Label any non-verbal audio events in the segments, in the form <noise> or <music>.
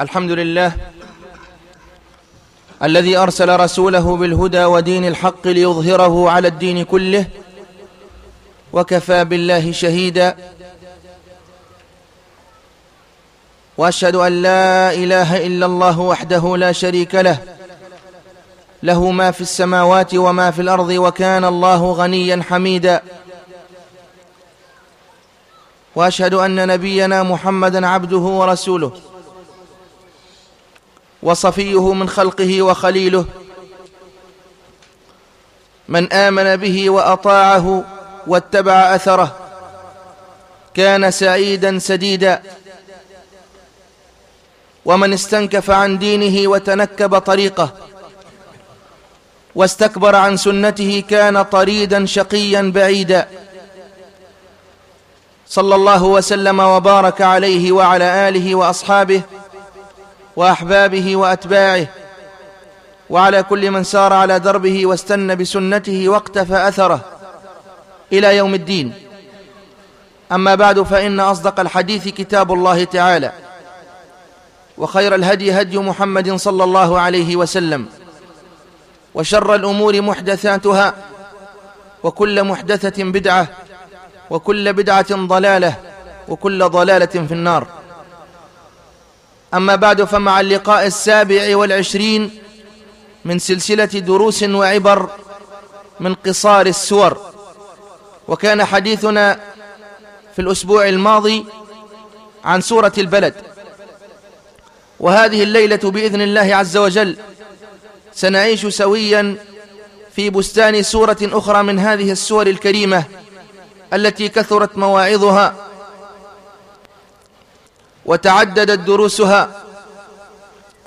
الحمد لله الذي أرسل رسوله بالهدى ودين الحق ليظهره على الدين كله وكفى بالله شهيدا وأشهد أن لا إله إلا الله وحده لا شريك له له ما في السماوات وما في الأرض وكان الله غنيا حميدا وأشهد أن نبينا محمدا عبده ورسوله وصفيه من خلقه وخليله من آمن به وأطاعه واتبع أثره كان سعيدا سديدا ومن استنكف عن دينه وتنكب طريقه واستكبر عن سنته كان طريدا شقيا بعيدا. صلى الله وسلم وبارك عليه وعلى آله وأصحابه وأحبابه وأتباعه وعلى كل من سار على دربه واستنى بسنته واقتفى أثره إلى يوم الدين. أما بعد فإن أصدق الحديث كتاب الله تعالى وخير الهدي هدي محمد صلى الله عليه وسلم وشر الأمور محدثاتها وكل محدثة بدعة وكل بدعة ضلالة وكل ضلالة في النار. أما بعد فمع اللقاء السابع والعشرين من سلسلة دروس وعبر من قصار السور وكان حديثنا في الأسبوع الماضي عن سورة البلد. وهذه الليلة بإذن الله عز وجل سنعيش سويا في بستان سورة أخرى من هذه السور الكريمة التي كثرت مواعظها وتعددت دروسها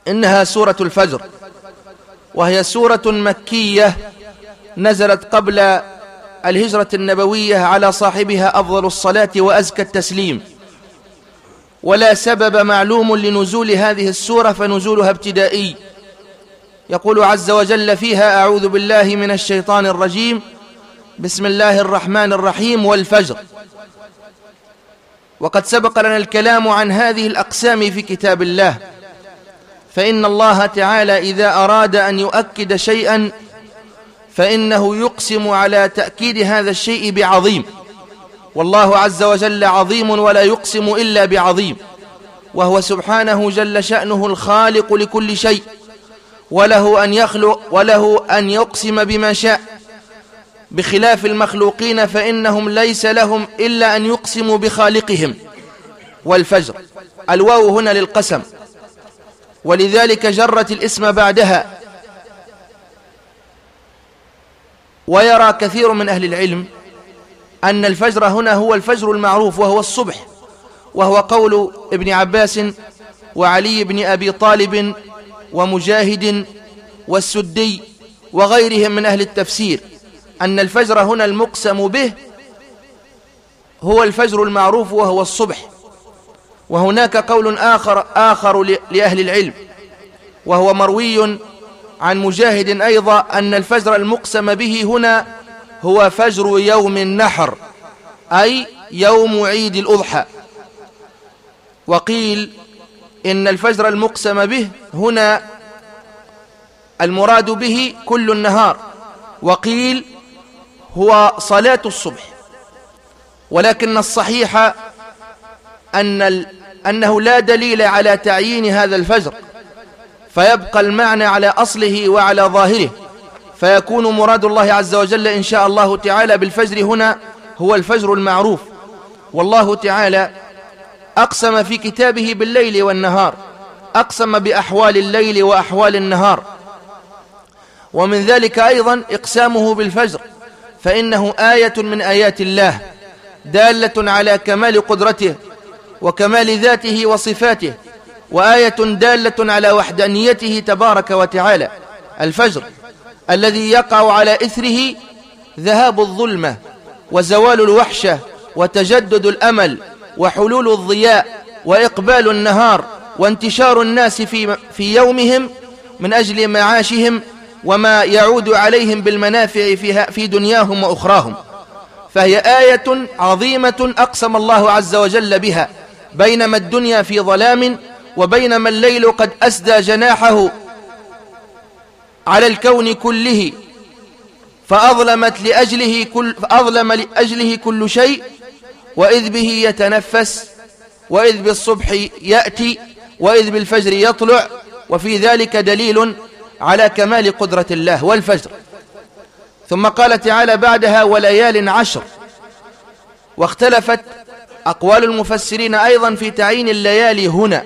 إنها سورة الفجر وهي سورة مكية نزلت قبل الهجرة النبوية على صاحبها أفضل الصلاة وأزكى التسليم. ولا سبب معلوم لنزول هذه السورة فنزولها ابتدائي. يقول عز وجل فيها أعوذ بالله من الشيطان الرجيم. بسم الله الرحمن الرحيم والفجر. وقد سبق لنا الكلام عن هذه الأقسام في كتاب الله. فإن الله تعالى إذا أراد أن يؤكد شيئا فإنه يقسم على تأكيد هذا الشيء بعظيم. والله عز وجل عظيم ولا يقسم إلا بعظيم. وهو سبحانه جل شأنه الخالق لكل شيء وله أن يخلق وله أن يقسم بما شاء. بخلاف المخلوقين فإنهم ليس لهم إلا أن يقسموا بخالقهم. والفجر الواو هنا للقسم. ولذلك جرت الاسم بعدها. ويرى كثير من أهل العلم أن الفجر هنا هو الفجر المعروف وهو الصبح. وهو قول ابن عباس وعلي بن أبي طالب ومجاهد والسدي وغيرهم من أهل التفسير. أن الفجر هنا المقسم به هو الفجر المعروف وهو الصبح. وهناك قول آخر, آخر لأهل العلم وهو مروي عن مجاهد أيضا أن الفجر المقسم به هنا هو فجر يوم النحر أي يوم عيد الأضحى. وقيل إن الفجر المقسم به هنا المراد به كل النهار. وقيل هو صلاة الصبح. ولكن الصحيح أن أنه لا دليل على تعيين هذا الفجر. فيبقى المعنى على أصله وعلى ظاهره. فيكون مراد الله عز وجل إن شاء الله تعالى بالفجر هنا هو الفجر المعروف. والله تعالى أقسم في كتابه بالليل والنهار. أقسم بأحوال الليل وأحوال النهار. ومن ذلك أيضا إقسامه بالفجر. فإنه آية من آيات الله دالة على كمال قدرته وكمال ذاته وصفاته وآية دالة على وحدانيته تبارك وتعالى. الفجر الذي يقع على إثره ذهاب الظلمة وزوال الوحشة وتجدد الأمل وحلول الضياء وإقبال النهار وانتشار الناس في, في يومهم من أجل معاشهم وما يعود عليهم بالمنافع فيها في دنياهم وأخراهم. فهي آية عظيمة أقسم الله عز وجل بها. بينما الدنيا في ظلام وبينما الليل قد أسدى جناحه على الكون كله فأظلمت لأجله كل فأظلم لأجله كل شيء وإذ به يتنفس وإذ بالصبح يأتي وإذ بالفجر يطلع وفي ذلك دليل على كمال قدرة الله والفجر. ثم قال تعالى بعدها وليال عشر. واختلفت أقوال المفسرين أيضا في تعيين الليالي هنا.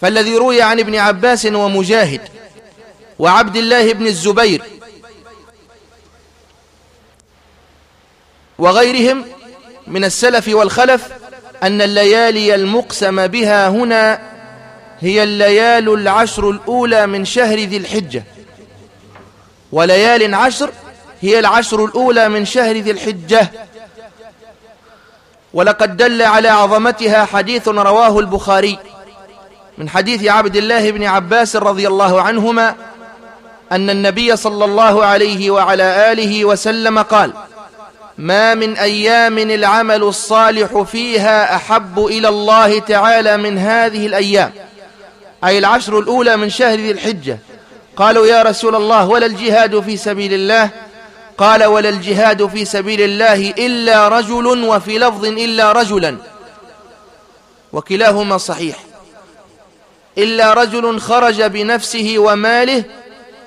فالذي روي عن ابن عباس ومجاهد وعبد الله بن الزبير وغيرهم من السلف والخلف أن الليالي المقسم بها هنا هي الليال العشر الأولى من شهر ذي الحجة. وليال عشر هي العشر الأولى من شهر ذي الحجة. ولقد دل على عظمتها حديث رواه البخاري من حديث عبد الله بن عباس رضي الله عنهما أن النبي صلى الله عليه وعلى آله وسلم قال ما من أيام العمل الصالح فيها أحب إلى الله تعالى من هذه الأيام. أي العشر الأولى من شهر ذي الحجة. قالوا يا رسول الله ولا الجهاد في سبيل الله؟ قال ولا الجهاد في سبيل الله إلا رجل وفي لفظ إلا رجلا. وكلاهما صحيح. إلا رجل خرج بنفسه وماله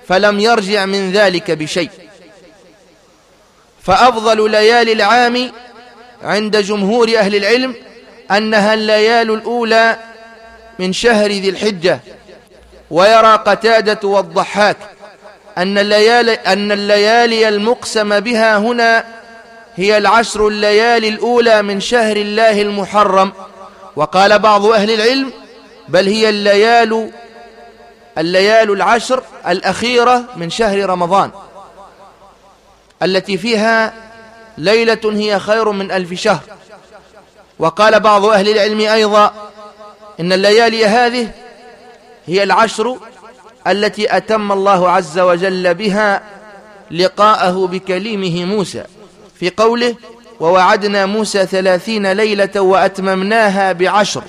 فلم يرجع من ذلك بشيء. فأفضل ليالي العام عند جمهور أهل العلم أنها الليال الأولى من شهر ذي الحجة ويرى قتادة والضحاك أن الليالي, أن الليالي المقسم بها هنا هي العشر الليالي الأولى من شهر الله المحرم. وقال بعض أهل العلم بل هي الليال الليال العشر الأخيرة من شهر رمضان التي فيها ليلة هي خير من ألف شهر. وقال بعض أهل العلم أيضا إن الليالي هذه هي العشر التي أتم الله عز وجل بها لقاءه بكليمه موسى. في قوله ووعدنا موسى ثلاثين ليلة وأتممناها بعشر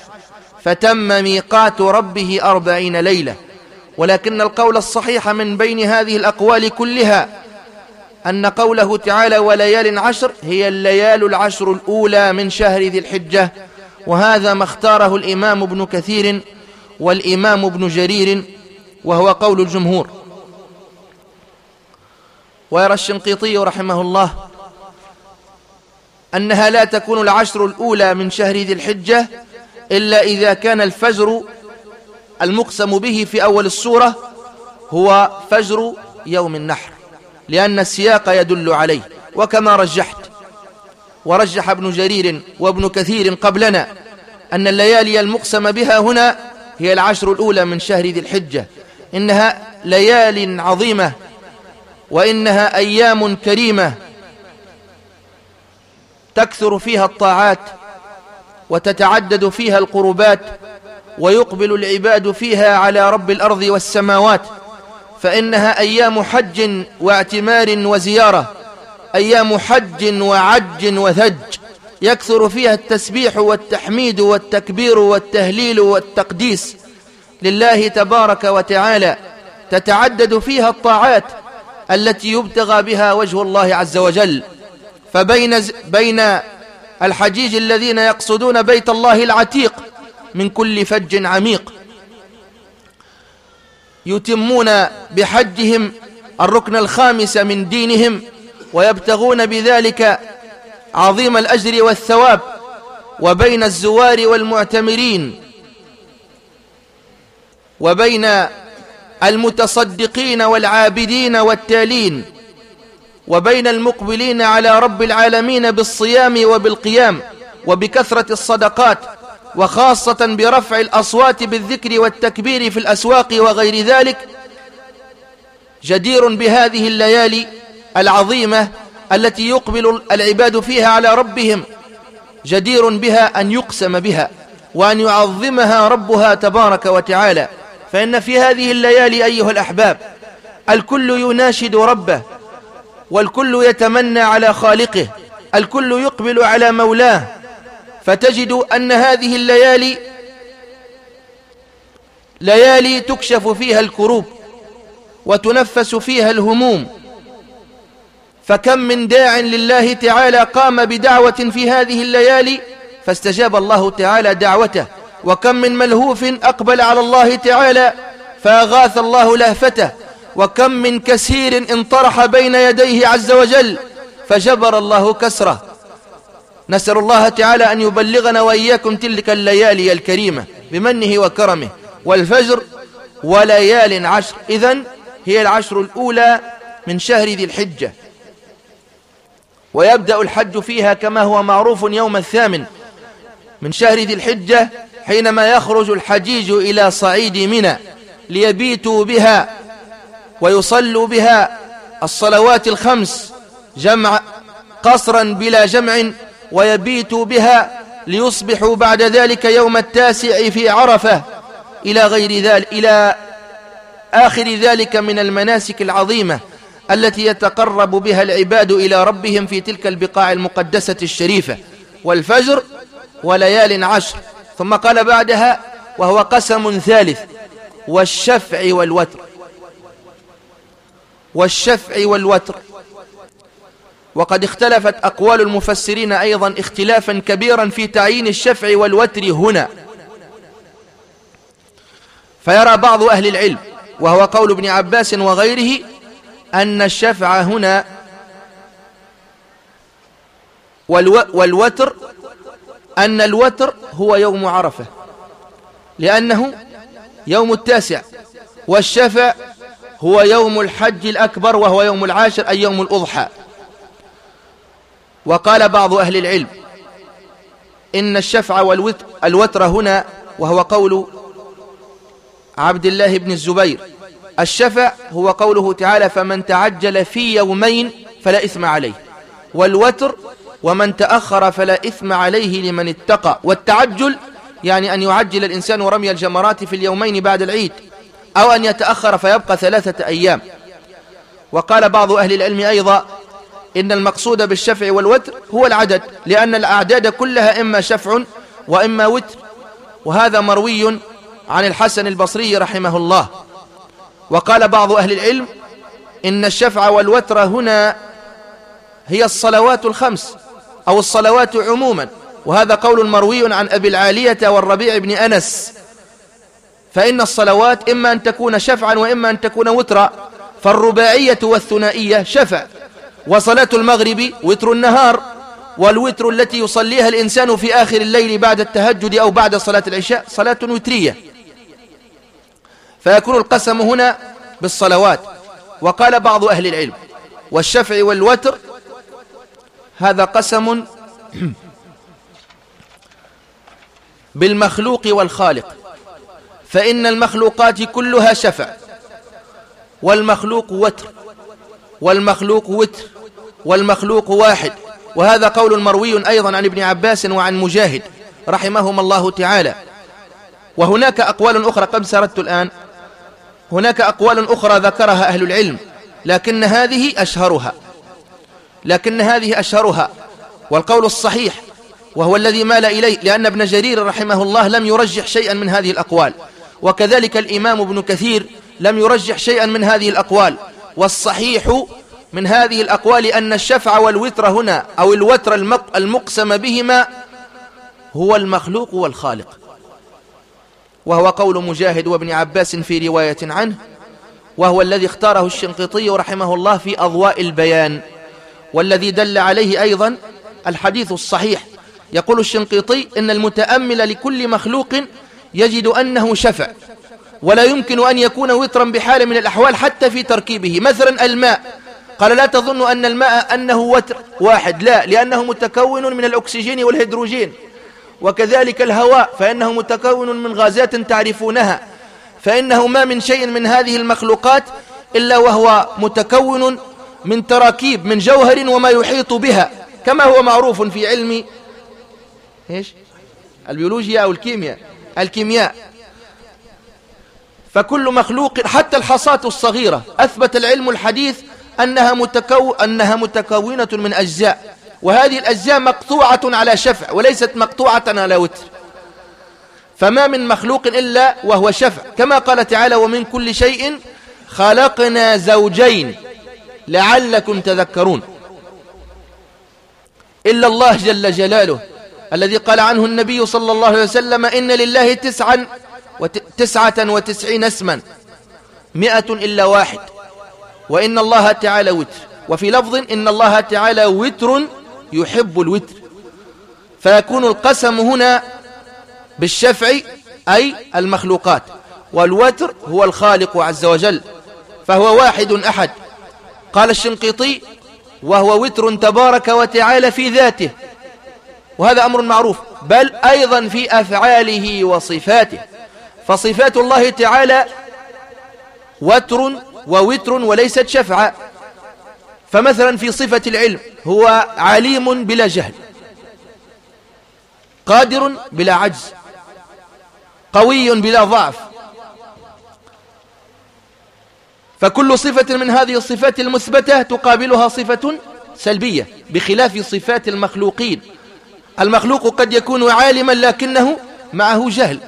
فتم ميقات ربه أربعين ليلة ولكن القول الصحيح من بين هذه الأقوال كلها أن قوله تعالى وليال عشر هي الليال العشر الأولى من شهر ذي الحجة وهذا ما اختاره الإمام ابن كثير والإمام ابن جرير وهو قول الجمهور. ويرى الشنقيطي رحمه الله أنها لا تكون العشر الأولى من شهر ذي الحجة إلا إذا كان الفجر المقسم به في أول السورة هو فجر يوم النحر لأن السياق يدل عليه. وكما رجحت ورجح ابن جرير وابن كثير قبلنا أن الليالي المقسم بها هنا هي العشر الأولى من شهر ذي الحجة. إنها ليال عظيمة وإنها أيام كريمة تكثر فيها الطاعات وتتعدد فيها القربات ويقبل العباد فيها على رب الأرض والسماوات فإنها أيام حج واعتمار وزيارة. أيام حج وعج وثج. يكثر فيها التسبيح والتحميد والتكبير والتهليل والتقديس. لله تبارك وتعالى تتعدد فيها الطاعات التي يبتغى بها وجه الله عز وجل. فبين بين الحجيج الذين يقصدون بيت الله العتيق من كل فج عميق. يتمون بحجهم الركن الخامس من دينهم. ويبتغون بذلك عظيم الأجر والثواب وبين الزوار والمعتمرين وبين المتصدقين والعابدين والتالين وبين المقبلين على رب العالمين بالصيام وبالقيام وبكثرة الصدقات وخاصة برفع الأصوات بالذكر والتكبير في الأسواق وغير ذلك جدير بهذه الليالي العظيمة التي يقبل العباد فيها على ربهم جدير بها أن يقسم بها وأن يعظمها ربها تبارك وتعالى. فإن في هذه الليالي أيها الأحباب الكل يناشد ربه والكل يتمنى على خالقه الكل يقبل على مولاه. فتجد أن هذه الليالي ليالي تكشف فيها الكروب وتنفس فيها الهموم. فكم من داع لله تعالى قام بدعوة في هذه الليالي فاستجاب الله تعالى دعوته. وكم من ملهوف أقبل على الله تعالى فأغاث الله لهفته. وكم من كسير انطرح بين يديه عز وجل فجبر الله كسره. نسأل الله تعالى أن يبلغنا وإياكم تلك الليالي الكريمة بمنه وكرمه. والفجر وليال عشر. إذن هي العشر الأولى من شهر ذي الحجة. ويبدأ الحج فيها كما هو معروف يوم الثامن من شهر ذي الحجة حينما يخرج الحجيج إلى صعيد منى ليبيتوا بها ويصلوا بها الصلوات الخمس جمع قصرا بلا جمع ويبيتوا بها ليصبحوا بعد ذلك يوم التاسع في عرفة إلى غير ذلك إلى آخر ذلك من المناسك العظيمة التي يتقرب بها العباد إلى ربهم في تلك البقاع المقدسة الشريفة والفجر وليال عشر. ثم قال بعدها وهو قسم ثالث والشفع والوتر. والشفع والوتر. وقد اختلفت أقوال المفسرين أيضا اختلافا كبيرا في تعيين الشفع والوتر هنا. فيرى بعض أهل العلم وهو قول ابن عباس وغيره أن الشفع هنا والو والوتر أن الوتر هو يوم عرفة لأنه يوم التاسع والشفع هو يوم الحج الأكبر وهو يوم العاشر أي يوم الأضحى. وقال بعض أهل العلم إن الشفع والوتر هنا وهو قول عبد الله بن الزبير الشفع هو قوله تعالى فمن تعجل في يومين فلا إثم عليه والوتر ومن تأخر فلا إثم عليه لمن اتقى والتعجل يعني أن يعجل الإنسان رمي الجمرات في اليومين بعد العيد أو أن يتأخر فيبقى ثلاثة أيام. وقال بعض أهل العلم أيضا إن المقصود بالشفع والوتر هو العدد لأن الأعداد كلها إما شفع وإما وتر وهذا مروي عن الحسن البصري رحمه الله. وقال بعض أهل العلم إن الشفع والوتر هنا هي الصلوات الخمس أو الصلوات عموما. وهذا قول مروي عن أبي العالية والربيع بن أنس. فإن الصلوات إما أن تكون شفعا وإما أن تكون وترا. فالرباعية والثنائية شفع. وصلاة المغرب وتر النهار. والوتر التي يصليها الإنسان في آخر الليل بعد التهجد أو بعد صلاة العشاء صلاة وترية. فيكون القسم هنا بالصلوات. وقال بعض أهل العلم والشفع والوتر هذا قسم <clears throat> بالمخلوق والخالق. فإن المخلوقات كلها شفع والمخلوق وتر والمخلوق وتر والمخلوق واحد. وهذا قول مروي أيضا عن ابن عباس وعن مجاهد رحمهما الله تعالى. وهناك أقوال أخرى قد سردت الآن؟ هناك أقوال أخرى ذكرها أهل العلم لكن هذه أشهرها. لكن هذه أشهرها. والقول الصحيح وهو الذي مال إليه لأن ابن جرير رحمه الله لم يرجح شيئا من هذه الأقوال. وكذلك الإمام ابن كثير لم يرجح شيئا من هذه الأقوال. والصحيح من هذه الأقوال أن الشفع والوتر هنا أو الوتر المقسم بهما هو المخلوق والخالق. وهو قول مجاهد وابن عباس في رواية عنه وهو الذي اختاره الشنقيطي رحمه الله في أضواء البيان والذي دل عليه أيضا الحديث الصحيح. يقول الشنقيطي إن المتأمل لكل مخلوق يجد أنه شفع ولا يمكن أن يكون وترا بحال من الأحوال حتى في تركيبه. مثلا الماء قال لا تظن أن الماء أنه وتر واحد لا لأنه متكون من الأكسجين والهيدروجين. وكذلك الهواء فإنه متكون من غازات تعرفونها. فإنه ما من شيء من هذه المخلوقات إلا وهو متكون من تراكيب من جوهر وما يحيط بها. كما هو معروف في علم إيش؟ البيولوجيا أو الكيمياء الكيمياء. فكل مخلوق حتى الحصاة الصغيرة أثبت العلم الحديث أنها, متكو أنها متكونة من أجزاء. وهذه الأجزاء مقطوعة على شفع وليست مقطوعة على وتر. فما من مخلوق إلا وهو شفع. كما قال تعالى ومن كل شيء خلقنا زوجين لعلكم تذكرون إلا الله جل جلاله الذي قال عنه النبي صلى الله عليه وسلم إن لله تسعا وتسعة وتسعين اسما مئة إلا واحد. وإن الله تعالى وتر. وفي لفظ إن الله تعالى وتر يحب الوتر. فيكون القسم هنا بالشفع أي المخلوقات. والوتر هو الخالق عز وجل فهو واحد أحد. قال الشنقيطي وهو وتر تبارك وتعالى في ذاته. وهذا أمر معروف بل أيضا في أفعاله وصفاته. فصفات الله تعالى وتر ووتر وليست شفعا. فمثلا في صفة العلم هو عليم بلا جهل قادر بلا عجز قوي بلا ضعف. فكل صفة من هذه الصفات المثبتة تقابلها صفة سلبية بخلاف صفات المخلوقين. المخلوق قد يكون عالما لكنه معه جهل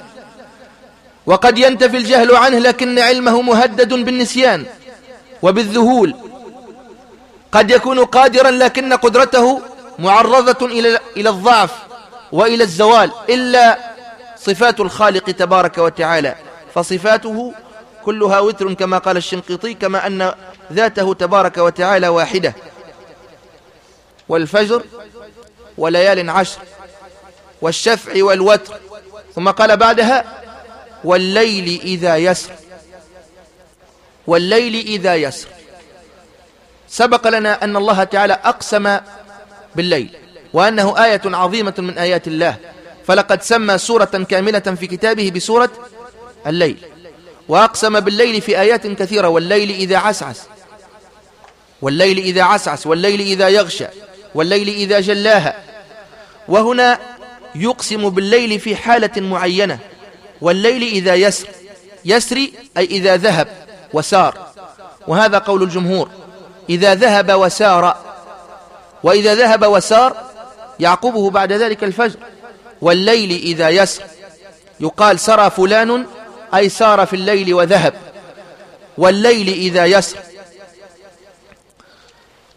وقد ينتفي الجهل عنه لكن علمه مهدد بالنسيان وبالذهول. قد يكون قادرا لكن قدرته معرضة إلى إلى الضعف وإلى الزوال إلا صفات الخالق تبارك وتعالى. فصفاته كلها وتر كما قال الشنقيطي كما أن ذاته تبارك وتعالى واحدة. والفجر وليال عشر والشفع والوتر. ثم قال بعدها والليل إذا يسر. والليل إذا يسر. سبق لنا أن الله تعالى أقسم بالليل وأنه آية عظيمة من آيات الله فلقد سمى سورة كاملة في كتابه بسورة الليل وأقسم بالليل في آيات كثيرة والليل إذا عسعس والليل إذا عسعس والليل إذا يغشى والليل إذا جلاها وهنا يقسم بالليل في حالة معينة والليل إذا يسر يسري أي إذا ذهب وسار وهذا قول الجمهور. إذا ذهب وسار وإذا ذهب وسار يعقبه بعد ذلك الفجر والليل إذا يسر. يقال سرى فلان أي سار في الليل وذهب. والليل إذا يسر.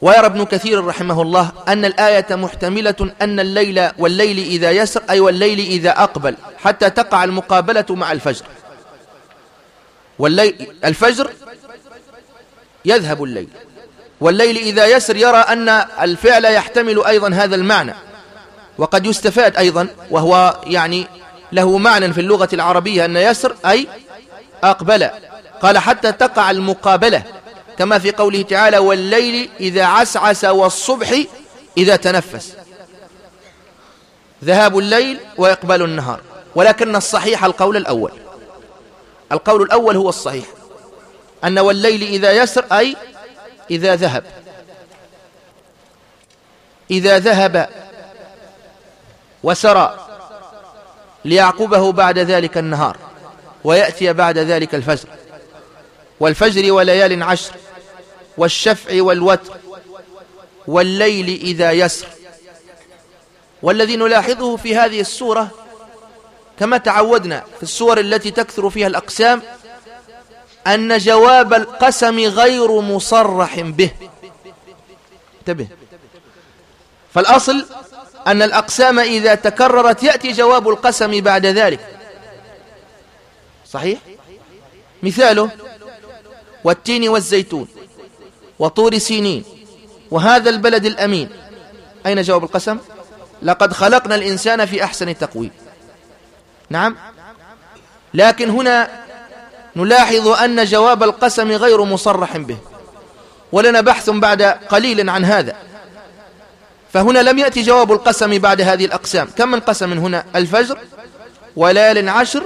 ويرى ابن كثير رحمه الله أن الآية محتملة أن الليل والليل إذا يسر أي والليل إذا أقبل حتى تقع المقابلة مع الفجر. والليل الفجر يذهب الليل. والليل إذا يسر يرى أن الفعل يحتمل أيضا هذا المعنى. وقد يستفاد أيضا وهو يعني له معنى في اللغة العربية أن يسر أي أقبل. قال حتى تقع المقابلة كما في قوله تعالى والليل إذا عسعس والصبح إذا تنفس ذهاب الليل وإقبال النهار. ولكن الصحيح القول الأول. القول الأول هو الصحيح. أن والليل إذا يسر أي إذا ذهب. إذا ذهب وسرى ليعقبه بعد ذلك النهار ويأتي بعد ذلك الفجر. والفجر وليال عشر والشفع والوتر والليل إذا يسر. والذي نلاحظه في هذه السورة كما تعودنا في السور التي تكثر فيها الأقسام أن جواب القسم غير مصرح به. انتبه. فالأصل أن الأقسام إذا تكررت يأتي جواب القسم بعد ذلك. صحيح؟ مثاله والتين والزيتون وطور سينين وهذا البلد الأمين. أين جواب القسم؟ لقد خلقنا الإنسان في أحسن تقويم. نعم. لكن هنا نلاحظ أن جواب القسم غير مصرح به ولنا بحث بعد قليل عن هذا. فهنا لم يأتي جواب القسم بعد هذه الأقسام. كم من قسم هنا؟ الفجر وليال عشر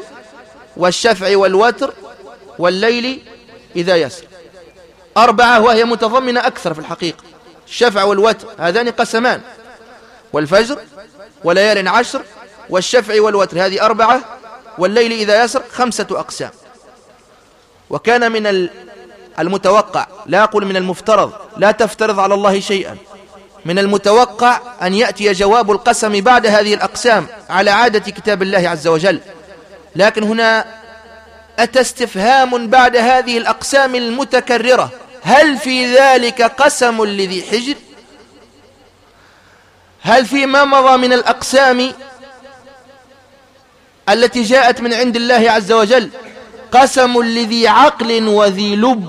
والشفع والوتر والليل إذا يسر. أربعة وهي متضمنة أكثر في الحقيقة. الشفع والوتر هذان قسمان. والفجر وليال عشر والشفع والوتر هذه أربعة والليل إذا يسر خمسة أقسام. وكان من المتوقع لا أقول من المفترض لا تفترض على الله شيئا. من المتوقع أن يأتي جواب القسم بعد هذه الأقسام على عادة كتاب الله عز وجل. لكن هنا أتى استفهام بعد هذه الأقسام المتكررة؟ هل في ذلك قسم لذي حجر؟ هل في ما مضى من الأقسام التي جاءت من عند الله عز وجل قسم لذي عقل وذي لب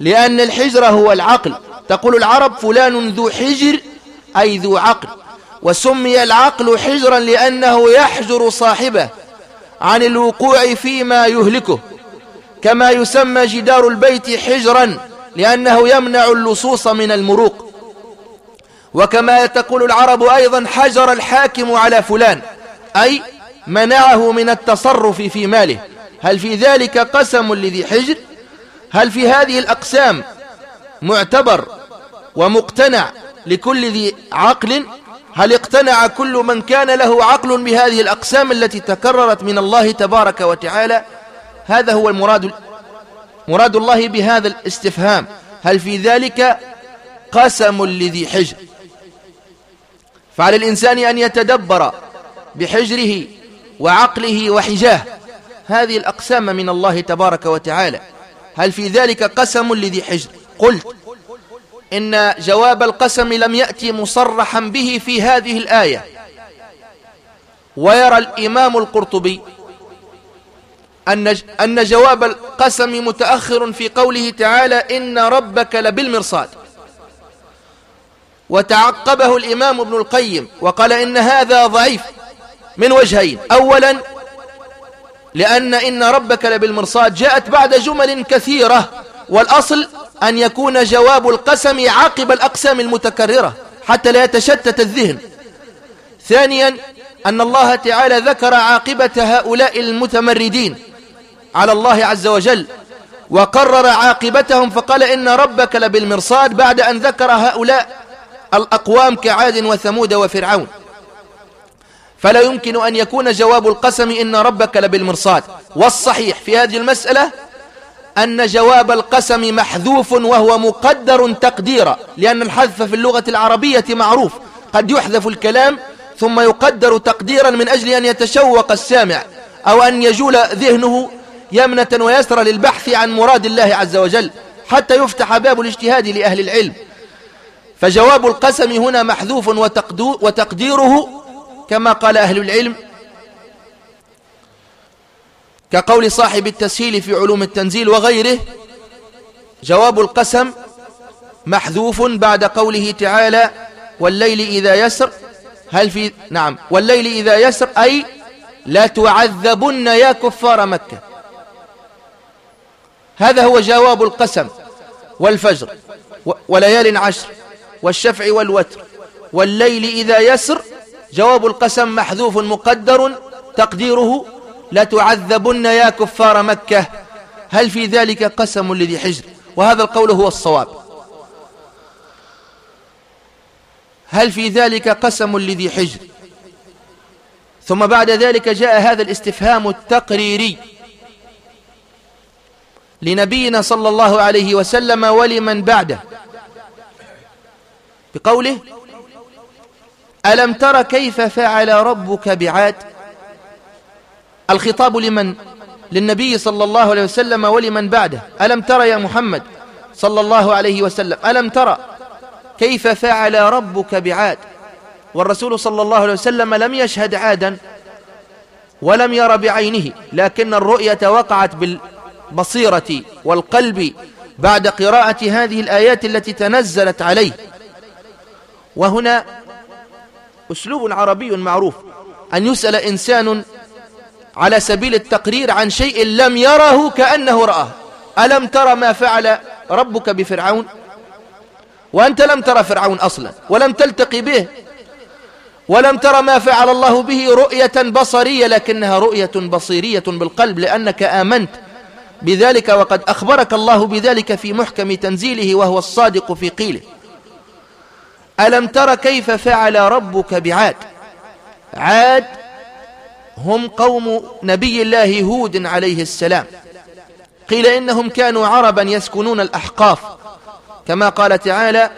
لأن الحجر هو العقل. تقول العرب فلان ذو حجر أي ذو عقل. وسمي العقل حجرا لأنه يحجر صاحبه عن الوقوع فيما يهلكه. كما يسمى جدار البيت حجرا لأنه يمنع اللصوص من المروق. وكما تقول العرب أيضا حجر الحاكم على فلان أي منعه من التصرف في ماله. هل في ذلك قسم لذي حجر؟ هل في هذه الأقسام معتبر ومقتنع لكل ذي عقل؟ هل اقتنع كل من كان له عقل بهذه الأقسام التي تكررت من الله تبارك وتعالى؟ هذا هو المراد مراد الله بهذا الاستفهام. هل في ذلك قسم لذي حجر؟ فعلى الإنسان أن يتدبر بحجره وعقله وحجاه. هذه الأقسام من الله تبارك وتعالى. هل في ذلك قسم لذي حجر؟ قلت إن جواب القسم لم يأتي مصرحا به في هذه الآية. ويرى الإمام القرطبي أن أن جواب القسم متأخر في قوله تعالى إن ربك لبالمرصاد. وتعقبه الإمام ابن القيم وقال إن هذا ضعيف من وجهين. أولا لأن إن ربك لبالمرصاد جاءت بعد جمل كثيرة والأصل أن يكون جواب القسم عقب الأقسام المتكررة حتى لا يتشتت الذهن. ثانيا أن الله تعالى ذكر عاقبة هؤلاء المتمردين على الله عز وجل وقرر عاقبتهم فقال إن ربك لبالمرصاد بعد أن ذكر هؤلاء الأقوام كعاد وثمود وفرعون. فلا يمكن أن يكون جواب القسم إن ربك لبالمرصاد. والصحيح في هذه المسألة أن جواب القسم محذوف وهو مقدر تقديرا لأن الحذف في اللغة العربية معروف. قد يحذف الكلام ثم يقدر تقديرا من أجل أن يتشوق السامع أو أن يجول ذهنه يمنة ويسرى للبحث عن مراد الله عز وجل حتى يفتح باب الاجتهاد لأهل العلم. فجواب القسم هنا محذوف وتقديره كما قال أهل العلم كقول صاحب التسهيل في علوم التنزيل وغيره جواب القسم محذوف بعد قوله تعالى والليل إذا يسر هل في نعم والليل إذا يسر أي لا تعذبن يا كفار مكة هذا هو جواب القسم والفجر وليال عشر والشفع والوتر والليل إذا يسر جواب القسم محذوف مقدر تقديره لتعذبن يا كفار مكة. هل في ذلك قسم لذي حجر وهذا القول هو الصواب. هل في ذلك قسم لذي حجر ثم بعد ذلك جاء هذا الاستفهام التقريري. لنبينا صلى الله عليه وسلم ولمن بعده. بقوله ألم تر كيف فعل ربك بعاد؟ الخطاب لمن؟ للنبي صلى الله عليه وسلم ولمن بعده. ألم تر يا محمد صلى الله عليه وسلم؟ ألم تر كيف فعل ربك بعاد؟ والرسول صلى الله عليه وسلم لم يشهد عادا ولم ير بعينه لكن الرؤية وقعت بالبصيرة والقلب بعد قراءة هذه الآيات التي تنزلت عليه. وهنا أسلوب عربي معروف. أن يسأل إنسان على سبيل التقرير عن شيء لم يره كأنه رآه. ألم ترى ما فعل ربك بفرعون؟ وأنت لم ترى فرعون أصلا ولم تلتقي به. ولم ترى ما فعل الله به رؤية بصرية لكنها رؤية بصيرية بالقلب لأنك آمنت بذلك وقد أخبرك الله بذلك في محكم تنزيله وهو الصادق في قيله. ألم تر كيف فعل ربك بعاد؟ عاد هم قوم نبي الله هود عليه السلام. قيل إنهم كانوا عربا يسكنون الأحقاف. كما قال تعالى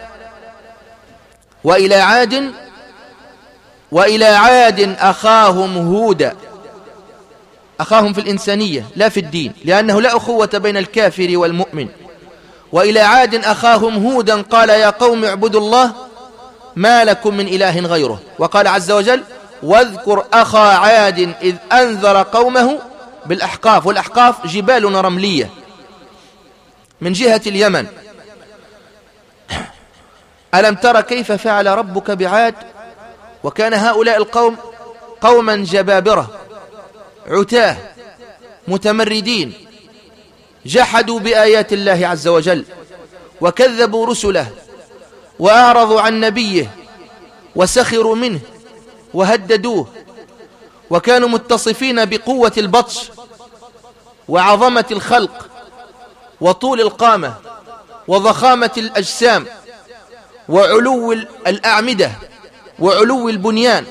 وإلى عاد وإلى عاد أخاهم هودا أخاهم في الإنسانية لا في الدين لأنه لا أخوة بين الكافر والمؤمن. وإلى عاد أخاهم هودا قال يا قوم اعبدوا الله ما لكم من إله غيره. وقال عز وجل واذكر أخا عاد إذ أنذر قومه بالأحقاف. والأحقاف جبال رملية من جهة اليمن. ألم تر كيف فعل ربك بعاد؟ وكان هؤلاء القوم قوما جبابرة عتاه متمردين جحدوا بآيات الله عز وجل وكذبوا رسله وأعرضوا عن نبيه وسخروا منه وهددوه وكانوا متصفين بقوة البطش وعظمة الخلق وطول القامة وضخامة الأجسام وعلو الأعمدة وعلو البنيان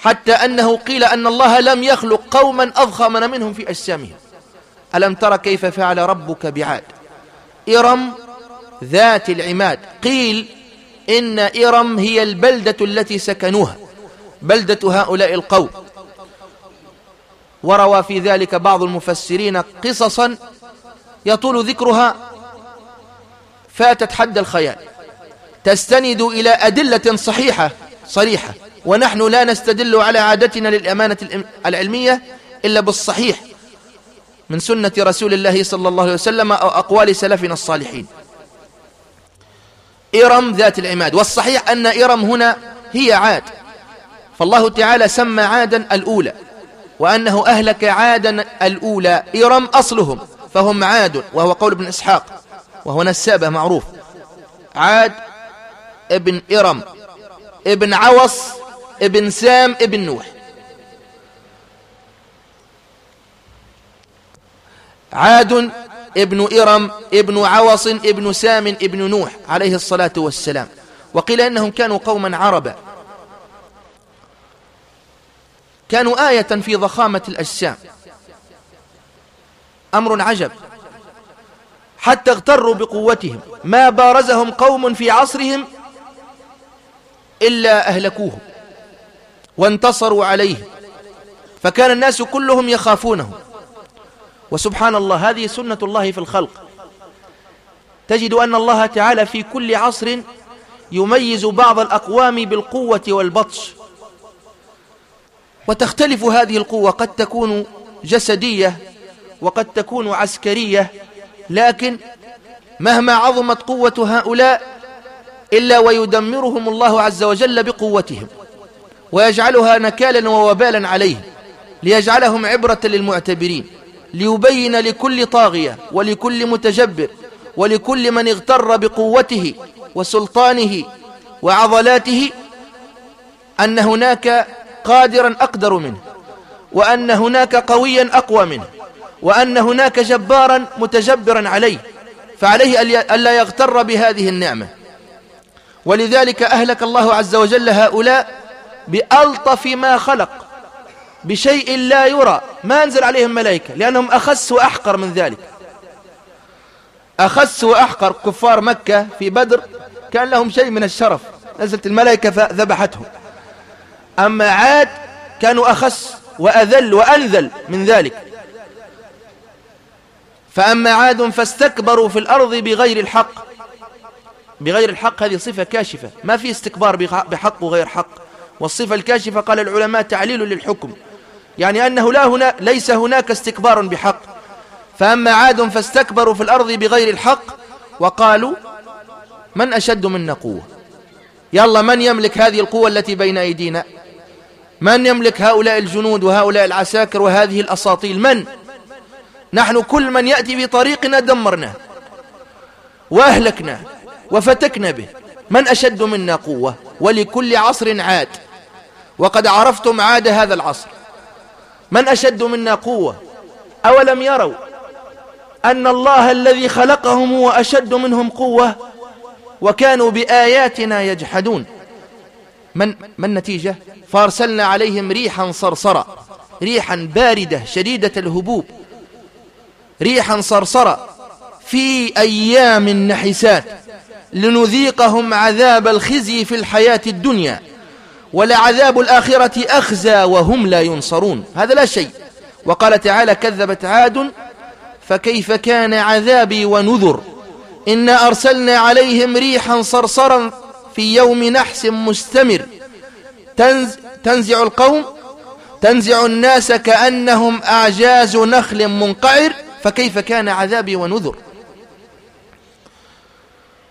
حتى أنه قيل أن الله لم يخلق قوما أضخم منهم في أجسامهم. ألم تر كيف فعل ربك بعاد؟ إرم ذات العماد. قيل إن إرم هي البلدة التي سكنوها بلدة هؤلاء القوم. وروى في ذلك بعض المفسرين قصصا يطول ذكرها. فاتت حد الخيال. تستند إلى أدلة صحيحة صريحة. ونحن لا نستدل على عادتنا للأمانة العلمية إلا بالصحيح من سنة رسول الله صلى الله عليه وسلم أو أقوال سلفنا الصالحين. إرم ذات العماد. والصحيح أن إرم هنا هي عاد. فالله تعالى سمى عادا الأولى وأنه أهلك عادا الأولى. إرم أصلهم فهم عاد وهو قول ابن إسحاق وهو نسابة معروف. عاد ابن إرم ابن عوص ابن سام ابن نوح. عاد ابن إرم ابن عوص ابن سام ابن نوح عليه الصلاة والسلام. وقيل إنهم كانوا قوما عربا كانوا آية في ضخامة الأجسام. أمر عجب. حتى اغتروا بقوتهم. ما بارزهم قوم في عصرهم إلا أهلكوهم وانتصروا عليه فكان الناس كلهم يخافونه وسبحان الله هذه سنة الله في الخلق. تجد أن الله تعالى في كل عصر يميز بعض الأقوام بالقوة والبطش. وتختلف هذه القوة قد تكون جسدية وقد تكون عسكرية لكن مهما عظمت قوة هؤلاء إلا ويدمرهم الله عز وجل بقوتهم ويجعلها نكالا ووبالا عليه ليجعلهم عبرة للمعتبرين. ليبين لكل طاغية ولكل متجبر ولكل من اغتر بقوته وسلطانه وعضلاته أن هناك قادرا أقدر منه وأن هناك قويا أقوى منه وأن هناك جبارا متجبرا عليه فعليه ألا يغتر بهذه النعمة. ولذلك أهلك الله عز وجل هؤلاء بألطف ما خلق بشيء لا يرى ما أنزل عليهم ملائكة لأنهم أخس وأحقر من ذلك. أخس وأحقر كفار مكة في بدر كان لهم شيء من الشرف نزلت الملائكة فذبحتهم أما عاد كانوا أخس وأذل وأنذل من ذلك. فأما عاد فاستكبروا في الأرض بغير الحق. بغير الحق هذه صفة كاشفة. ما في استكبار بحق وغير حق. والصفة الكاشفة قال العلماء تعليل للحكم. يعني أنه لا هنا ليس هناك استكبار بحق. فأما عاد فاستكبروا في الأرض بغير الحق وقالوا من أشد منا قوة؟ يلا من يملك هذه القوة التي بين أيدينا؟ من يملك هؤلاء الجنود وهؤلاء العساكر وهذه الأساطيل؟ من؟ نحن كل من يأتي بطريقنا دمرناه وأهلكناه وفتكنا به. من أشد منا قوة؟ ولكل عصر عاد. وقد عرفتم عاد هذا العصر. من أشد منا قوة؟ أولم يروا أن الله الذي خلقهم هو أشد منهم قوة؟ وكانوا بآياتنا يجحدون. من, من النتيجة فارسلنا عليهم ريحا صرصرا ريحا باردة شديدة الهبوب ريحا صرصرا في أيام نحسات لنذيقهم عذاب الخزي في الحياة الدنيا. ولعذاب الآخرة أخزى وهم لا ينصرون. هذا لا شيء. وقال تعالى كذبت عاد فكيف كان عذابي ونذر. إنا أرسلنا عليهم ريحا صرصرا في يوم نحس مستمر. تنز تنزع القوم تنزع الناس كأنهم أعجاز نخل منقعر. فكيف كان عذابي ونذر؟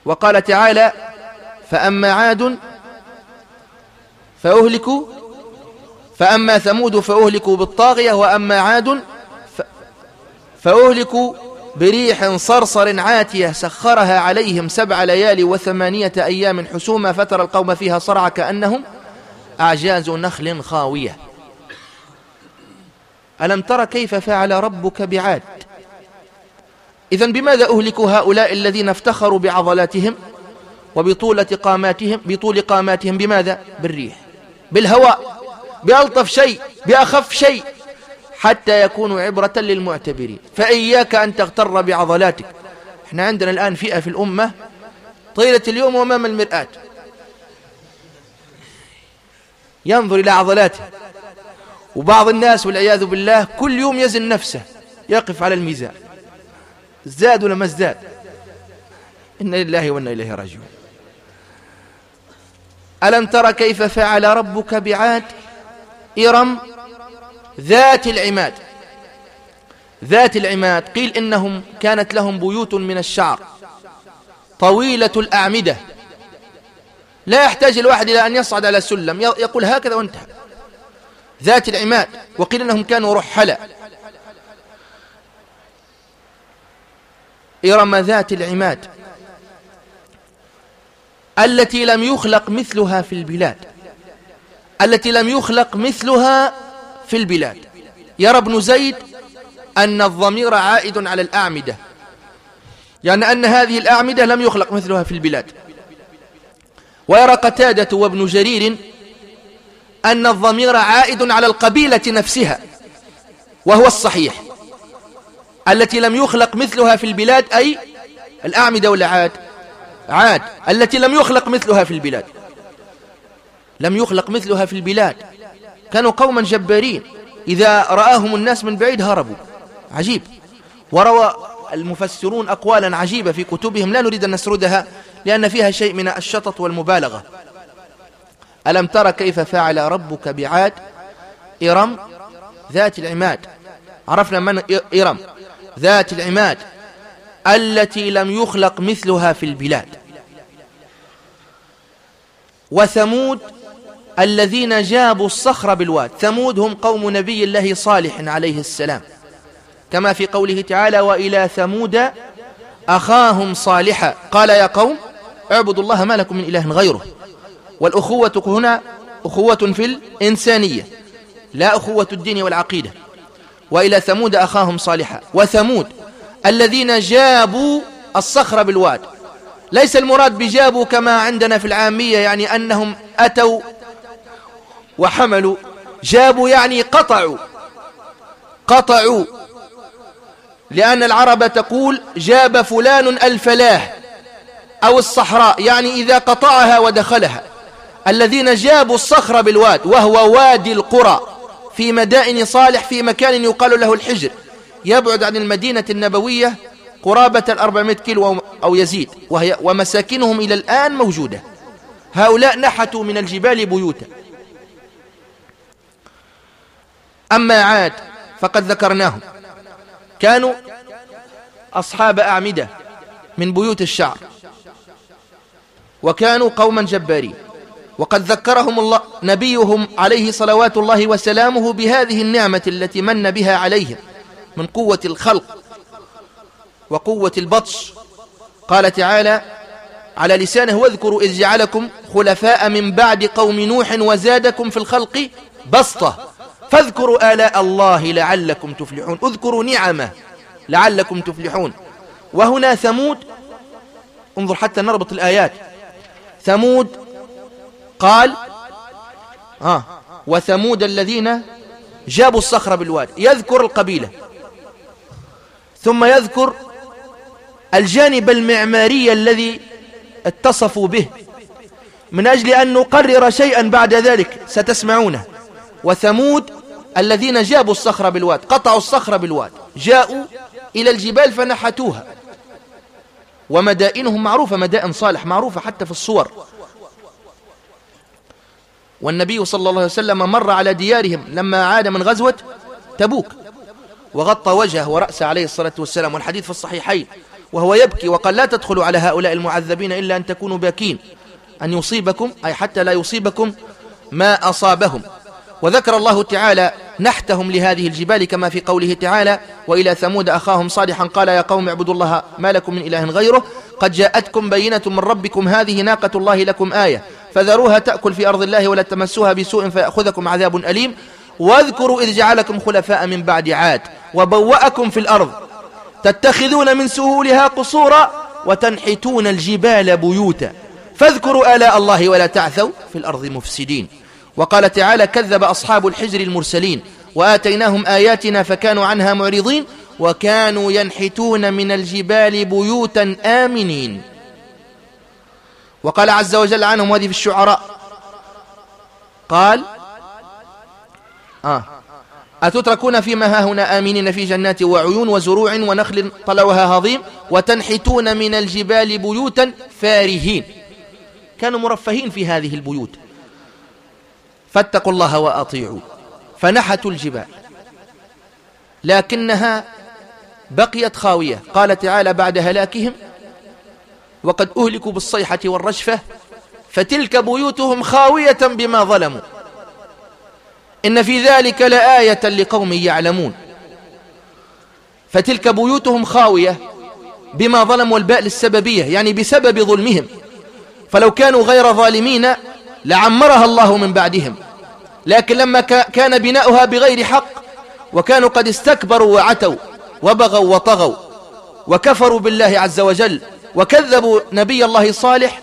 وقال تعالى فأما عاد فأهلكوا فأما ثمود فأهلكوا بالطاغية وأما عاد فأهلكوا بريح صرصر عاتية سخرها عليهم سبع ليال وثمانية أيام حسوما فترى القوم فيها صرع كأنهم أعجاز نخل خاوية. ألم تر كيف فعل ربك بعاد؟ إذن بماذا أهلكوا هؤلاء الذين افتخروا بعضلاتهم وبطولة قاماتهم بطول قاماتهم؟ بماذا؟ بالريح. بالهواء بألطف شيء بأخف شيء حتى يكونوا عبرة للمعتبرين. فإياك أن تغتر بعضلاتك. إحنا عندنا الآن فئة في الأمة طيلة اليوم أمام المرآة. ينظر إلى عضلاته. وبعض الناس والعياذ بالله كل يوم يزن نفسه يقف على الميزان. زاد ولا ما ازداد إن لله وإنا إليه راجعون. ألم تر كيف فعل ربك بعاد؟ إرم ذات العماد. ذات العماد. قيل إنهم كانت لهم بيوت من الشعر. طويلة الأعمدة. لا يحتاج الواحد إلى أن يصعد على سلم. يقول هكذا وانتهى. ذات العماد. وقيل إنهم كانوا رحلا إرم ذات العماد. التي لم يخلق مثلها في البلاد. التي لم يخلق مثلها في البلاد. يرى ابن زيد أن الضمير عائد على الأعمدة. يعني أن هذه الأعمدة لم يخلق مثلها في البلاد. ويرى قتادة وابن جرير أن الضمير عائد على القبيلة نفسها وهو الصحيح. التي لم يخلق مثلها في البلاد أي الأعمدة ولا عاد التي لم يخلق مثلها في البلاد. لم يخلق مثلها في البلاد. كانوا قوما جبارين. إذا رآهم الناس من بعيد هربوا. عجيب. وروى المفسرون أقوالا عجيبة في كتبهم لا نريد أن نسردها لأن فيها شيء من الشطط والمبالغة. ألم تر كيف فعل ربك بعاد؟ إرم ذات العماد. عرفنا من إرم ذات العماد. التي لم يخلق مثلها في البلاد. وثمود الذين جابوا الصخر بالواد ثمود هم قوم نبي الله صالح عليه السلام. كما في قوله تعالى وإلى ثمود أخاهم صالحا. قال يا قوم اعبدوا الله ما لكم من إله غيره. والأخوة هنا أخوة في الإنسانية لا أخوة الدين والعقيدة. وإلى ثمود أخاهم صالحا. وثمود الذين جابوا الصخر بالواد. ليس المراد بجابوا كما عندنا في العامية يعني أنهم أتوا وحملوا. جابوا يعني قطعوا. قطعوا. لأن العرب تقول جاب فلان الفلاه أو الصحراء يعني إذا قطعها ودخلها. الذين جابوا الصخر بالواد وهو وادي القرى في مدائن صالح في مكان يقال له الحجر. يبعد عن المدينة النبوية قرابة الأربعمائة كيلو أو يزيد وهي ومساكنهم إلى الآن موجودة. هؤلاء نحتوا من الجبال بيوتا. أما عاد فقد ذكرناهم. كانوا أصحاب أعمدة من بيوت الشعر وكانوا قوما جبارين. وقد ذكرهم الله نبيهم عليه صلوات الله وسلامه بهذه النعمة التي من بها عليهم. من قوة الخلق وقوة البطش. قال تعالى على لسانه واذكروا إذ جعلكم خلفاء من بعد قوم نوح وزادكم في الخلق بسطة. فاذكروا آلاء الله لعلكم تفلحون. اذكروا نعمه لعلكم تفلحون. وهنا ثمود انظر حتى نربط الآيات. ثمود قال آه وثمود الذين جابوا الصخرة بالواد يذكر القبيلة. ثم يذكر الجانب المعماري الذي اتصفوا به. من أجل أن نقرر شيئا بعد ذلك ستسمعونه. وثمود الذين جابوا الصخر بالواد قطعوا الصخر بالواد جاءوا إلى الجبال فنحتوها. ومدائنهم معروفة مدائن صالح معروفة حتى في الصور. والنبي صلى الله عليه وسلم مر على ديارهم لما عاد من غزوة تبوك. وغطى وجهه ورأسه عليه الصلاة والسلام والحديث في الصحيحين وهو يبكي وقال لا تدخلوا على هؤلاء المعذبين إلا أن تكونوا باكين أن يصيبكم أي حتى لا يصيبكم ما أصابهم. وذكر الله تعالى نحتهم لهذه الجبال كما في قوله تعالى وإلى ثمود أخاهم صالحا قال يا قوم اعبدوا الله ما لكم من إله غيره قد جاءتكم بينة من ربكم هذه ناقة الله لكم آية فذروها تأكل في أرض الله ولا تمسوها بسوء فيأخذكم عذاب أليم واذكروا إذ جعلكم خلفاء من بعد عاد. وبوأكم في الأرض. تتخذون من سهولها قصورا وتنحتون الجبال بيوتا. فاذكروا آلاء الله ولا تعثوا في الأرض مفسدين. وقال تعالى كذب أصحاب الحجر المرسلين وآتيناهم آياتنا فكانوا عنها معرضين وكانوا ينحتون من الجبال بيوتا آمنين. وقال عز وجل عنهم وهذه في الشعراء قال آه. أتتركون فيما هاهنا آمنين في جنات وعيون وزروع ونخل طلوها هضيم وتنحتون من الجبال بيوتا فارهين. كانوا مرفهين في هذه البيوت. فاتقوا الله وأطيعوا. فنحتوا الجبال. لكنها بقيت خاوية. قال تعالى بعد هلاكهم وقد أهلكوا بالصيحة والرجفة فتلك بيوتهم خاوية بما ظلموا. إن في ذلك لآية لقوم يعلمون. فتلك بيوتهم خاوية بما ظلموا الباء للسببية يعني بسبب ظلمهم. فلو كانوا غير ظالمين لعمرها الله من بعدهم. لكن لما كان بناؤها بغير حق وكانوا قد استكبروا وعتوا وبغوا وطغوا وكفروا بالله عز وجل وكذبوا نبي الله صالح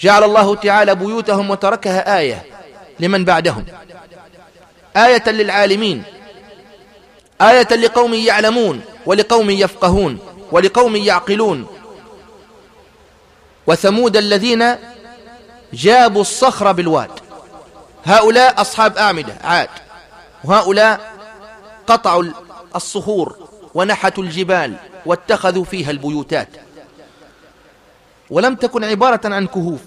جعل الله تعالى بيوتهم وتركها آية لمن بعدهم. آية للعالمين. آية لقوم يعلمون ولقوم يفقهون ولقوم يعقلون. وثمود الذين جابوا الصخر بالواد. هؤلاء أصحاب أعمدة عاد. وهؤلاء قطعوا الصخور ونحتوا الجبال واتخذوا فيها البيوتات. ولم تكن عبارة عن كهوف.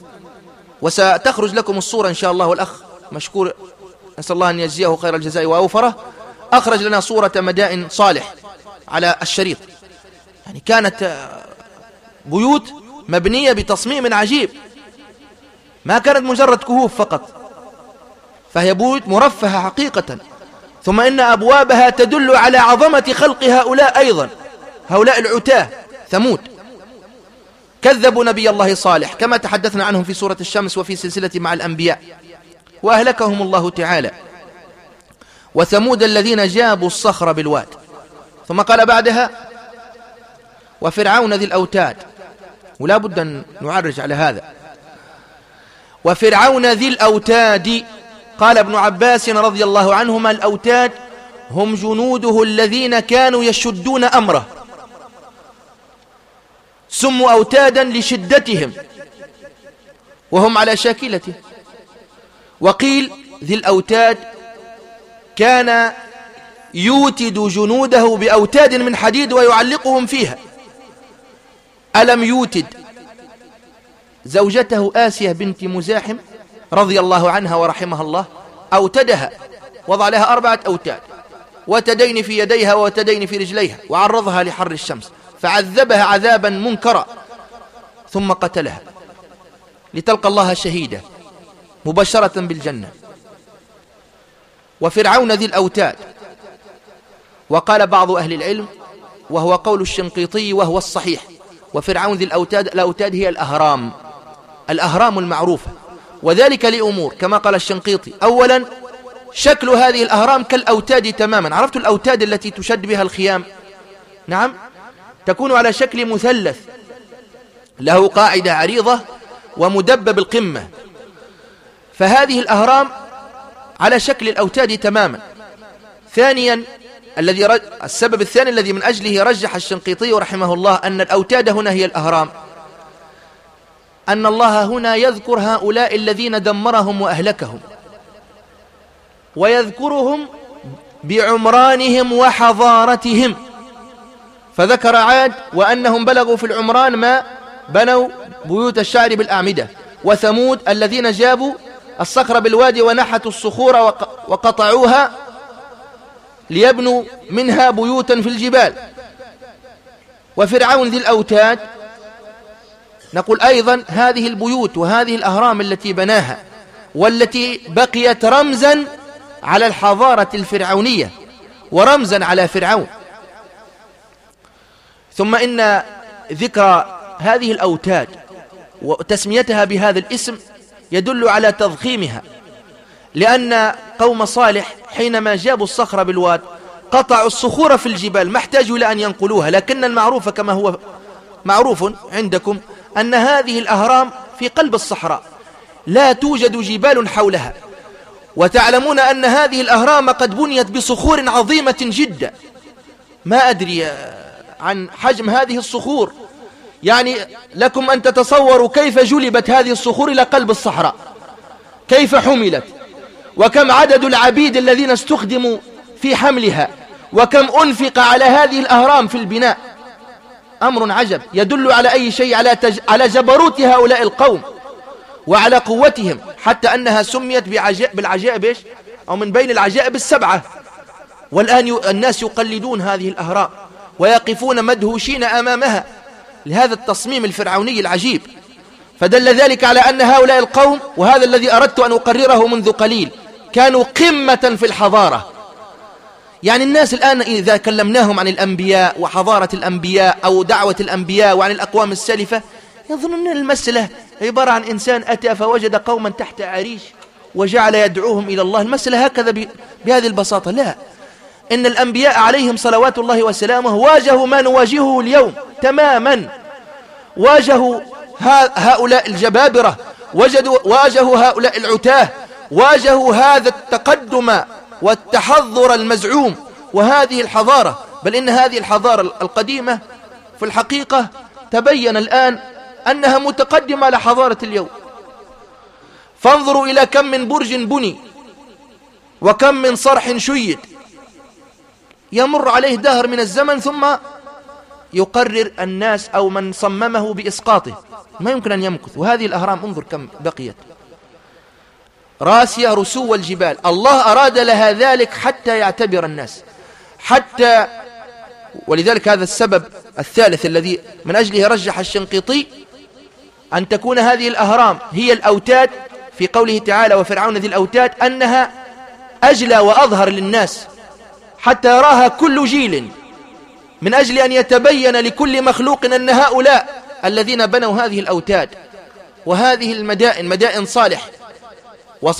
وستخرج لكم الصورة إن شاء الله والأخ مشكور نسأل الله أن يجزيه خير الجزاء وأوفره. أخرج لنا صورة مدائن صالح على الشريط. يعني كانت بيوت مبنية بتصميم عجيب. ما كانت مجرد كهوف فقط. فهي بيوت مرفهة حقيقة. ثم إن أبوابها تدل على عظمة خلق هؤلاء أيضا. هؤلاء العتاة ثمود. كذبوا نبي الله صالح كما تحدثنا عنهم في سورة الشمس وفي سلسلة مع الأنبياء. وأهلكهم الله تعالى. وثمود الذين جابوا الصخر بالواد. ثم قال بعدها وفرعون ذي الأوتاد. ولا بد أن نعرج على هذا. وفرعون ذي الأوتاد. قال ابن عباس رضي الله عنهما الأوتاد هم جنوده الذين كانوا يشدون أمره. سموا أوتادا لشدتهم. وهم على شاكلته. وقيل ذي الأوتاد كان يوتد جنوده بأوتاد من حديد ويعلقهم فيها. ألم يوتد؟ زوجته آسية بنت مزاحم رضي الله عنها ورحمها الله أوتدها وضع لها أربعة أوتاد وتدين في يديها وتدين في رجليها وعرضها لحر الشمس فعذبها عذابا منكرا ثم قتلها. لتلقى الله شهيدا. مبشرة بالجنة. وفرعون ذي الأوتاد. وقال بعض أهل العلم وهو قول الشنقيطي وهو الصحيح. وفرعون ذي الأوتاد الأوتاد هي الأهرام. الأهرام المعروفة. وذلك لأمور كما قال الشنقيطي. أولا شكل هذه الأهرام كالأوتاد تماما. عرفت الأوتاد التي تشد بها الخيام؟ نعم. تكون على شكل مثلث له قاعدة عريضة ومدبب القمة. فهذه الأهرام على شكل الأوتاد تماما. ثانيا الذي رج... السبب الثاني الذي من أجله رجح الشنقيطي رحمه الله أن الأوتاد هنا هي الأهرام. أن الله هنا يذكر هؤلاء الذين دمرهم وأهلكهم. ويذكرهم بعمرانهم وحضارتهم. فذكر عاد وأنهم بلغوا في العمران ما بنوا بيوت الشعر بالأعمدة. وثمود الذين جابوا الصخر بالوادي ونحتوا الصخور وقطعوها ليبنوا منها بيوتا في الجبال. وفرعون ذي الأوتاد نقول أيضا هذه البيوت وهذه الأهرام التي بناها والتي بقيت رمزا على الحضارة الفرعونية ورمزا على فرعون. ثم إن ذكر هذه الأوتاد وتسميتها بهذا الاسم يدل على تضخيمها لأن قوم صالح حينما جابوا الصخرة بالواد قطعوا الصخور في الجبال ما احتاجوا إلى أن ينقلوها لكن المعروف كما هو معروف عندكم أن هذه الأهرام في قلب الصحراء لا توجد جبال حولها وتعلمون أن هذه الأهرام قد بنيت بصخور عظيمة جدا. ما أدري عن حجم هذه الصخور. يعني لكم أن تتصوروا كيف جلبت هذه الصخور إلى قلب الصحراء. كيف حملت. وكم عدد العبيد الذين استخدموا في حملها. وكم أنفق على هذه الأهرام في البناء. أمر عجب. يدل على أي شيء؟ على, تج... على جبروت هؤلاء القوم. وعلى قوتهم. حتى أنها سميت بعجائب بالعجائب إيش؟ أو من بين العجائب السبعة. والآن ي... الناس يقلدون هذه الأهرام. ويقفون مدهوشين أمامها. لهذا التصميم الفرعوني العجيب. فدل ذلك على أن هؤلاء القوم وهذا الذي أردت أن أقرره منذ قليل كانوا قمة في الحضارة. يعني الناس الآن إذا كلمناهم عن الأنبياء وحضارة الأنبياء أو دعوة الأنبياء وعن الأقوام السالفة يظنون المسألة عبارة عن إنسان أتى فوجد قوما تحت عريش وجعل يدعوهم إلى الله. المسألة هكذا بهذه البساطة. لا. إن الأنبياء عليهم صلوات الله وسلامه واجهوا ما نواجهه اليوم تماما. واجهوا هؤلاء الجبابرة وجدوا واجهوا هؤلاء العتاه واجهوا هذا التقدم والتحضر المزعوم وهذه الحضارة. بل إن هذه الحضارة القديمة في الحقيقة تبين الآن أنها متقدمة على حضارة اليوم. فانظروا إلى كم من برج بني وكم من صرح شيد. يمر عليه دهر من الزمن ثم يقرر الناس أو من صممه بإسقاطه. ما يمكن أن يمكث. وهذه الأهرام انظر كم بقيت. راسية رسو الجبال الله أراد لها ذلك حتى يعتبر الناس. حتى ولذلك هذا السبب الثالث الذي من أجله رجح الشنقيطي أن تكون هذه الأهرام هي الأوتاد في قوله تعالى وفرعون ذي الأوتاد أنها أجلى وأظهر للناس. حتى يراها كل جيل. من أجل أن يتبين لكل مخلوق أن هؤلاء الذين بنوا هذه الأوتاد وهذه المدائن مدائن صالح.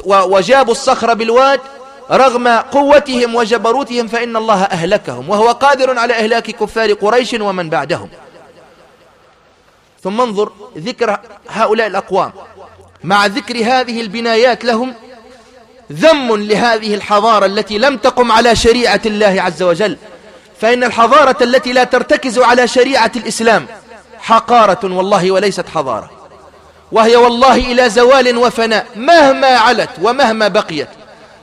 وجابوا الصخر بالواد رغم قوتهم وجبروتهم فإن الله أهلكهم. وهو قادر على إهلاك كفار قريش ومن بعدهم. ثم انظر ذكر هؤلاء الأقوام. مع ذكر هذه البنايات لهم ذم لهذه الحضارة التي لم تقم على شريعة الله عز وجل. فإن الحضارة التي لا ترتكز على شريعة الإسلام حقارة والله وليست حضارة. وهي والله إلى زوال وفناء مهما علت ومهما بقيت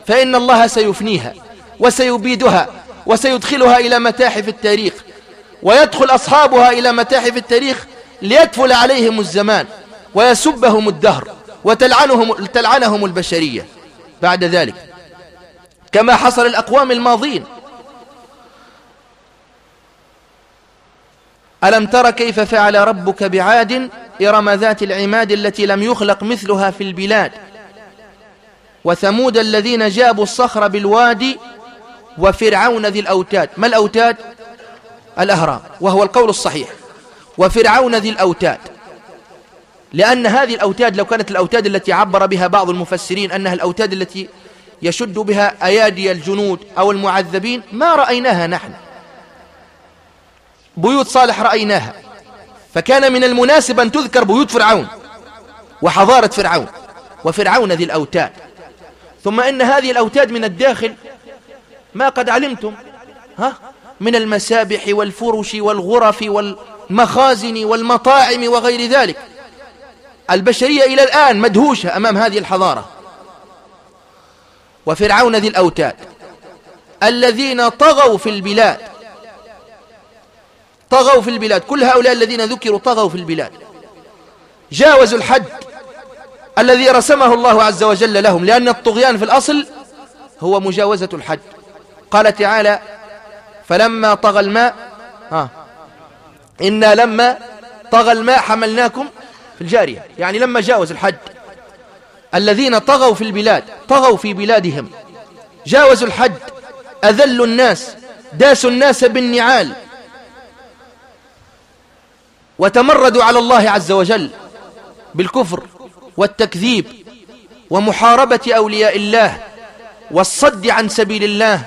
فإن الله سيفنيها وسيبيدها وسيدخلها إلى متاحف التاريخ ويدخل أصحابها إلى متاحف التاريخ ليدفل عليهم الزمان ويسبهم الدهر وتلعنهم تلعنهم البشرية. بعد ذلك. كما حصل الأقوام الماضين. ألم تر كيف فعل ربك بعاد إرم ذات العماد التي لم يخلق مثلها في البلاد؟ وثمود الذين جابوا الصخر بالوادي وفرعون ذي الأوتاد. ما الأوتاد؟ الأهرام وهو القول الصحيح. وفرعون ذي الأوتاد. لأن هذه الأوتاد لو كانت الأوتاد التي عبر بها بعض المفسرين أنها الأوتاد التي يشد بها أيادي الجنود أو المعذبين ما رأيناها نحن. بيوت صالح رأيناها. فكان من المناسب أن تذكر بيوت فرعون وحضارة فرعون وفرعون ذي الأوتاد. ثم إن هذه الأوتاد من الداخل ما قد علمتم ها؟ من المسابح والفرش والغرف والمخازن والمطاعم وغير ذلك. البشرية إلى الآن مدهوشة أمام هذه الحضارة. وفرعون ذي الأوتاد الذين طغوا في البلاد طغوا في البلاد كل هؤلاء الذين ذكروا طغوا في البلاد. جاوزوا الحد الذي رسمه الله عز وجل لهم لأن الطغيان في الأصل هو مجاوزة الحد. قال تعالى فلما طغى الماء ها إنا لما طغى الماء حملناكم في الجارية. يعني لما جاوز الحد الذين طغوا في البلاد طغوا في بلادهم جاوزوا الحد أذلوا الناس داسوا الناس بالنعال وتمردوا على الله عز وجل بالكفر والتكذيب ومحاربة أولياء الله والصد عن سبيل الله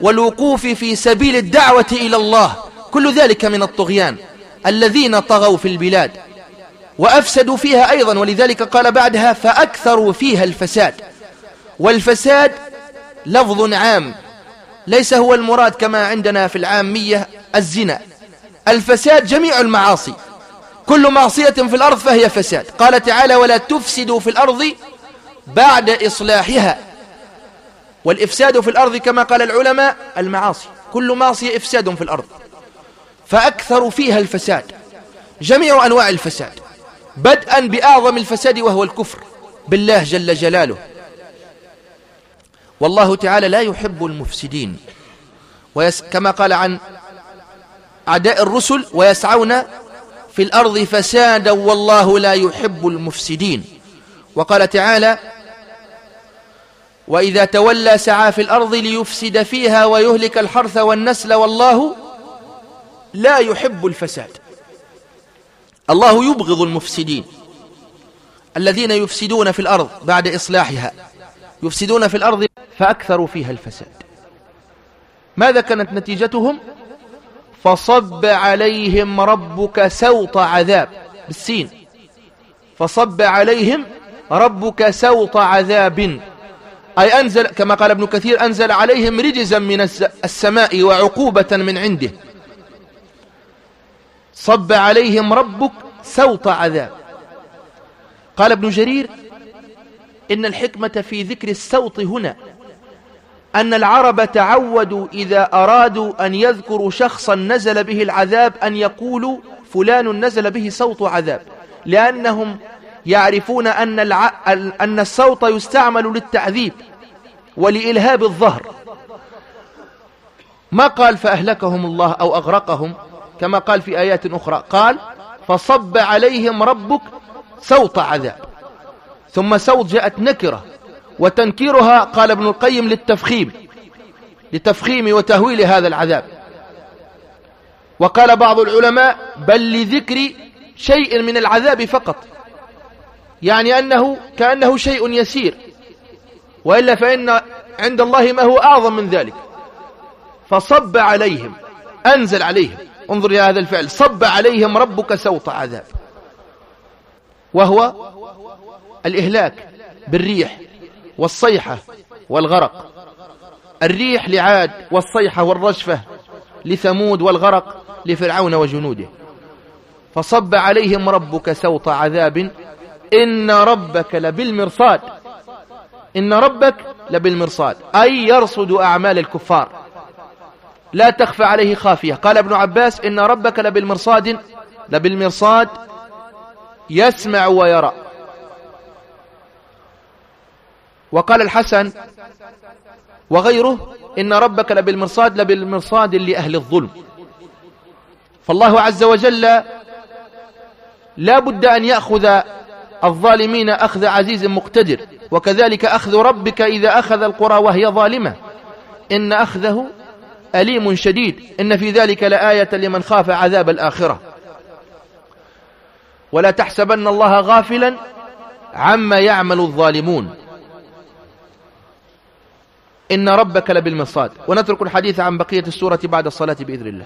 والوقوف في سبيل الدعوة إلى الله. كل ذلك من الطغيان. الذين طغوا في البلاد وأفسدوا فيها أيضا ولذلك قال بعدها فأكثروا فيها الفساد. والفساد لفظ عام ليس هو المراد كما عندنا في العامية الزنا. الفساد جميع المعاصي كل معصية في الأرض فهي فساد. قال تعالى ولا تفسدوا في الأرض بعد إصلاحها والإفساد في الأرض كما قال العلماء المعاصي كل معصية إفساد في الأرض. فأكثر فيها الفساد جميع أنواع الفساد. بدءا بأعظم الفساد وهو الكفر. بالله جل جلاله. والله تعالى لا يحب المفسدين. ويس كما قال عن أعداء الرسل ويسعون في الأرض فسادا والله لا يحب المفسدين. وقال تعالى وإذا تولى سعى في الأرض ليفسد فيها ويهلك الحرث والنسل والله لا يحب الفساد. الله يبغض المفسدين الذين يفسدون في الأرض بعد إصلاحها يفسدون في الأرض فأكثروا فيها الفساد. ماذا كانت نتيجتهم؟ فصب عليهم ربك سوط عذاب بالسين. فصب عليهم ربك سوط عذاب. أي أنزل كما قال ابن كثير أنزل عليهم رجزا من السماء وعقوبة من عنده. صب عليهم ربك سوط عذاب. قال ابن جرير إن الحكمة في ذكر السوط هنا أن العرب تعودوا إذا أرادوا أن يذكروا شخصا نزل به العذاب أن يقولوا فلان نزل به صوت عذاب. لأنهم يعرفون أن, الع... أن الصوت يستعمل للتعذيب ولإلهاب الظهر. ما قال فأهلكهم الله أو أغرقهم؟ كما قال في آيات أخرى قال فصب عليهم ربك سوط عذاب ثم سوط جاءت نكرة وتنكيرها قال ابن القيم للتفخيم لتفخيم وتهويل هذا العذاب. وقال بعض العلماء بل لذكر شيء من العذاب فقط يعني أنه كأنه شيء يسير وإلا فإن عند الله ما هو أعظم من ذلك. فصب عليهم أنزل عليهم. انظر إلى هذا الفعل. صب عليهم ربك سوط عذاب. وهو الإهلاك بالريح والصيحة والغرق. الريح لعاد والصيحة والرجفة لثمود والغرق لفرعون وجنوده. فصب عليهم ربك سوط عذاب. إن ربك لبالمرصاد. إن ربك لبالمرصاد. أي يرصد أعمال الكفار. لا تخفى عليه خافية. قال ابن عباس إن ربك لبالمرصاد لبالمرصاد يسمع ويرى. وقال الحسن وغيره إن ربك لبالمرصاد لبالمرصاد لأهل الظلم. فالله عز وجل لا بد أن يأخذ الظالمين أخذ عزيز مقتدر وكذلك أخذ ربك إذا أخذ القرى وهي ظالمة. إن أخذه أليم شديد. إن في ذلك لآية لمن خاف عذاب الآخرة. ولا تحسبن الله غافلا عما يعمل الظالمون. إن ربك لبالمصاد. ونترك الحديث عن بقية السورة بعد الصلاة بإذن الله.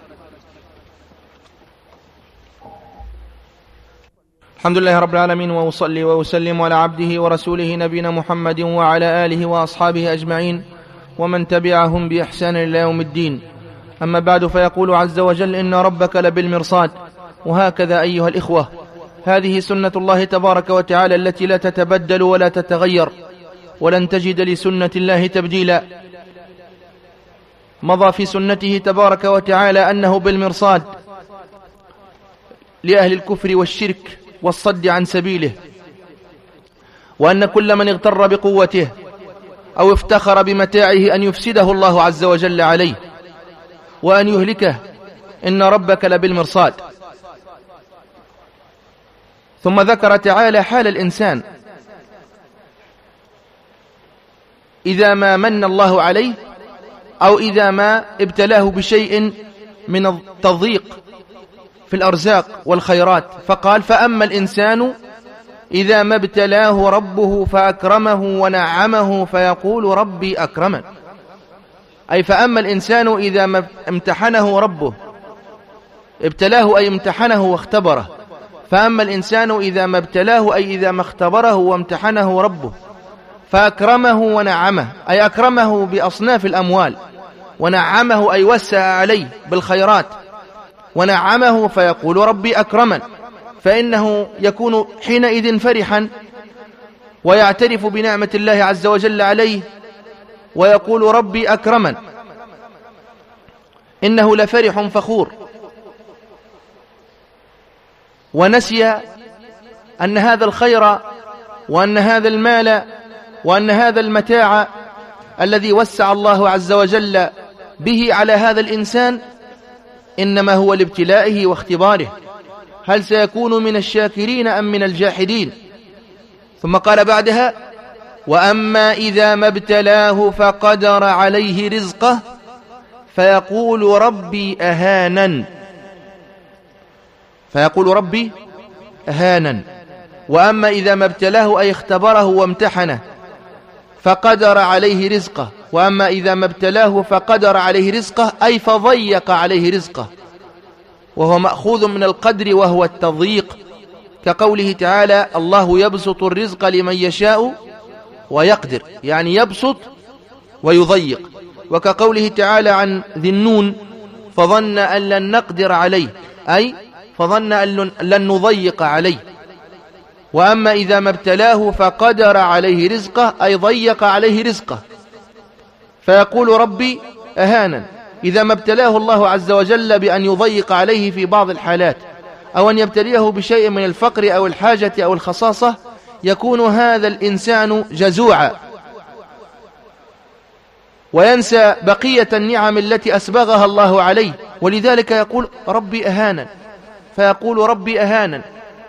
الحمد لله رب العالمين وأصلي وأسلم على عبده ورسوله نبينا محمد وعلى آله وأصحابه أجمعين. ومن تبعهم بإحسان إلى يوم الدين. أما بعد فيقول عز وجل إن ربك لبالمرصاد. وهكذا أيها الإخوة هذه سنة الله تبارك وتعالى التي لا تتبدل ولا تتغير ولن تجد لسنة الله تبديلا. مضى في سنته تبارك وتعالى أنه بالمرصاد لأهل الكفر والشرك والصد عن سبيله وأن كل من اغتر بقوته أو افتخر بمتاعه أن يفسده الله عز وجل عليه وأن يهلكه. إن ربك لبالمرصاد. ثم ذكر تعالى حال الإنسان. إذا ما من الله عليه أو إذا ما ابتلاه بشيء من التضييق في الأرزاق والخيرات. فقال فأما الإنسان إذا ما ابتلاه ربه فأكرمه ونعمه فيقول ربي أكرمن أي فأما الإنسان إذا ما امتحنه ربه ابتلاه أي امتحنه واختبره. فأما الإنسان إذا ما ابتلاه أي إذا ما اختبره وامتحنه ربه فأكرمه ونعمه. أي أكرمه بأصناف الأموال ونعمه أي وسع عليه بالخيرات ونعمه فيقول ربي أكرمن فإنه يكون حينئذ فرحا ويعترف بنعمة الله عز وجل عليه ويقول ربي أكرمن. إنه لفرح فخور. ونسي أن هذا الخير وأن هذا المال وأن هذا المتاع الذي وسع الله عز وجل به على هذا الإنسان إنما هو لابتلائه واختباره. هل سيكون من الشاكرين أم من الجاحدين؟ ثم قال بعدها وأما إذا ما ابتلاه فقدر عليه رزقه فيقول ربي أهانا فيقول ربي أهانا وأما إذا ما ابتلاه أي اختبره وامتحنه فقدر عليه رزقه. وأما إذا ما ابتلاه فقدر عليه رزقه أي فضيق عليه رزقه. وهو مأخوذ من القدر وهو التضييق. كقوله تعالى الله يبسط الرزق لمن يشاء ويقدر يعني يبسط ويضيق. وكقوله تعالى عن ذي النون فظن أن لن نقدر عليه أي فظن أن لن نضيق عليه. وأما إذا ما ابتلاه فقدر عليه رزقه أي ضيق عليه رزقه. فيقول ربي أهانا إذا ما ابتلاه الله عز وجل بأن يضيق عليه في بعض الحالات أو أن يبتليه بشيء من الفقر أو الحاجة أو الخصاصة يكون هذا الإنسان جزوعا. وينسى بقية النعم التي أسبغها الله عليه ولذلك يقول ربي أهانا فيقول ربي أهانا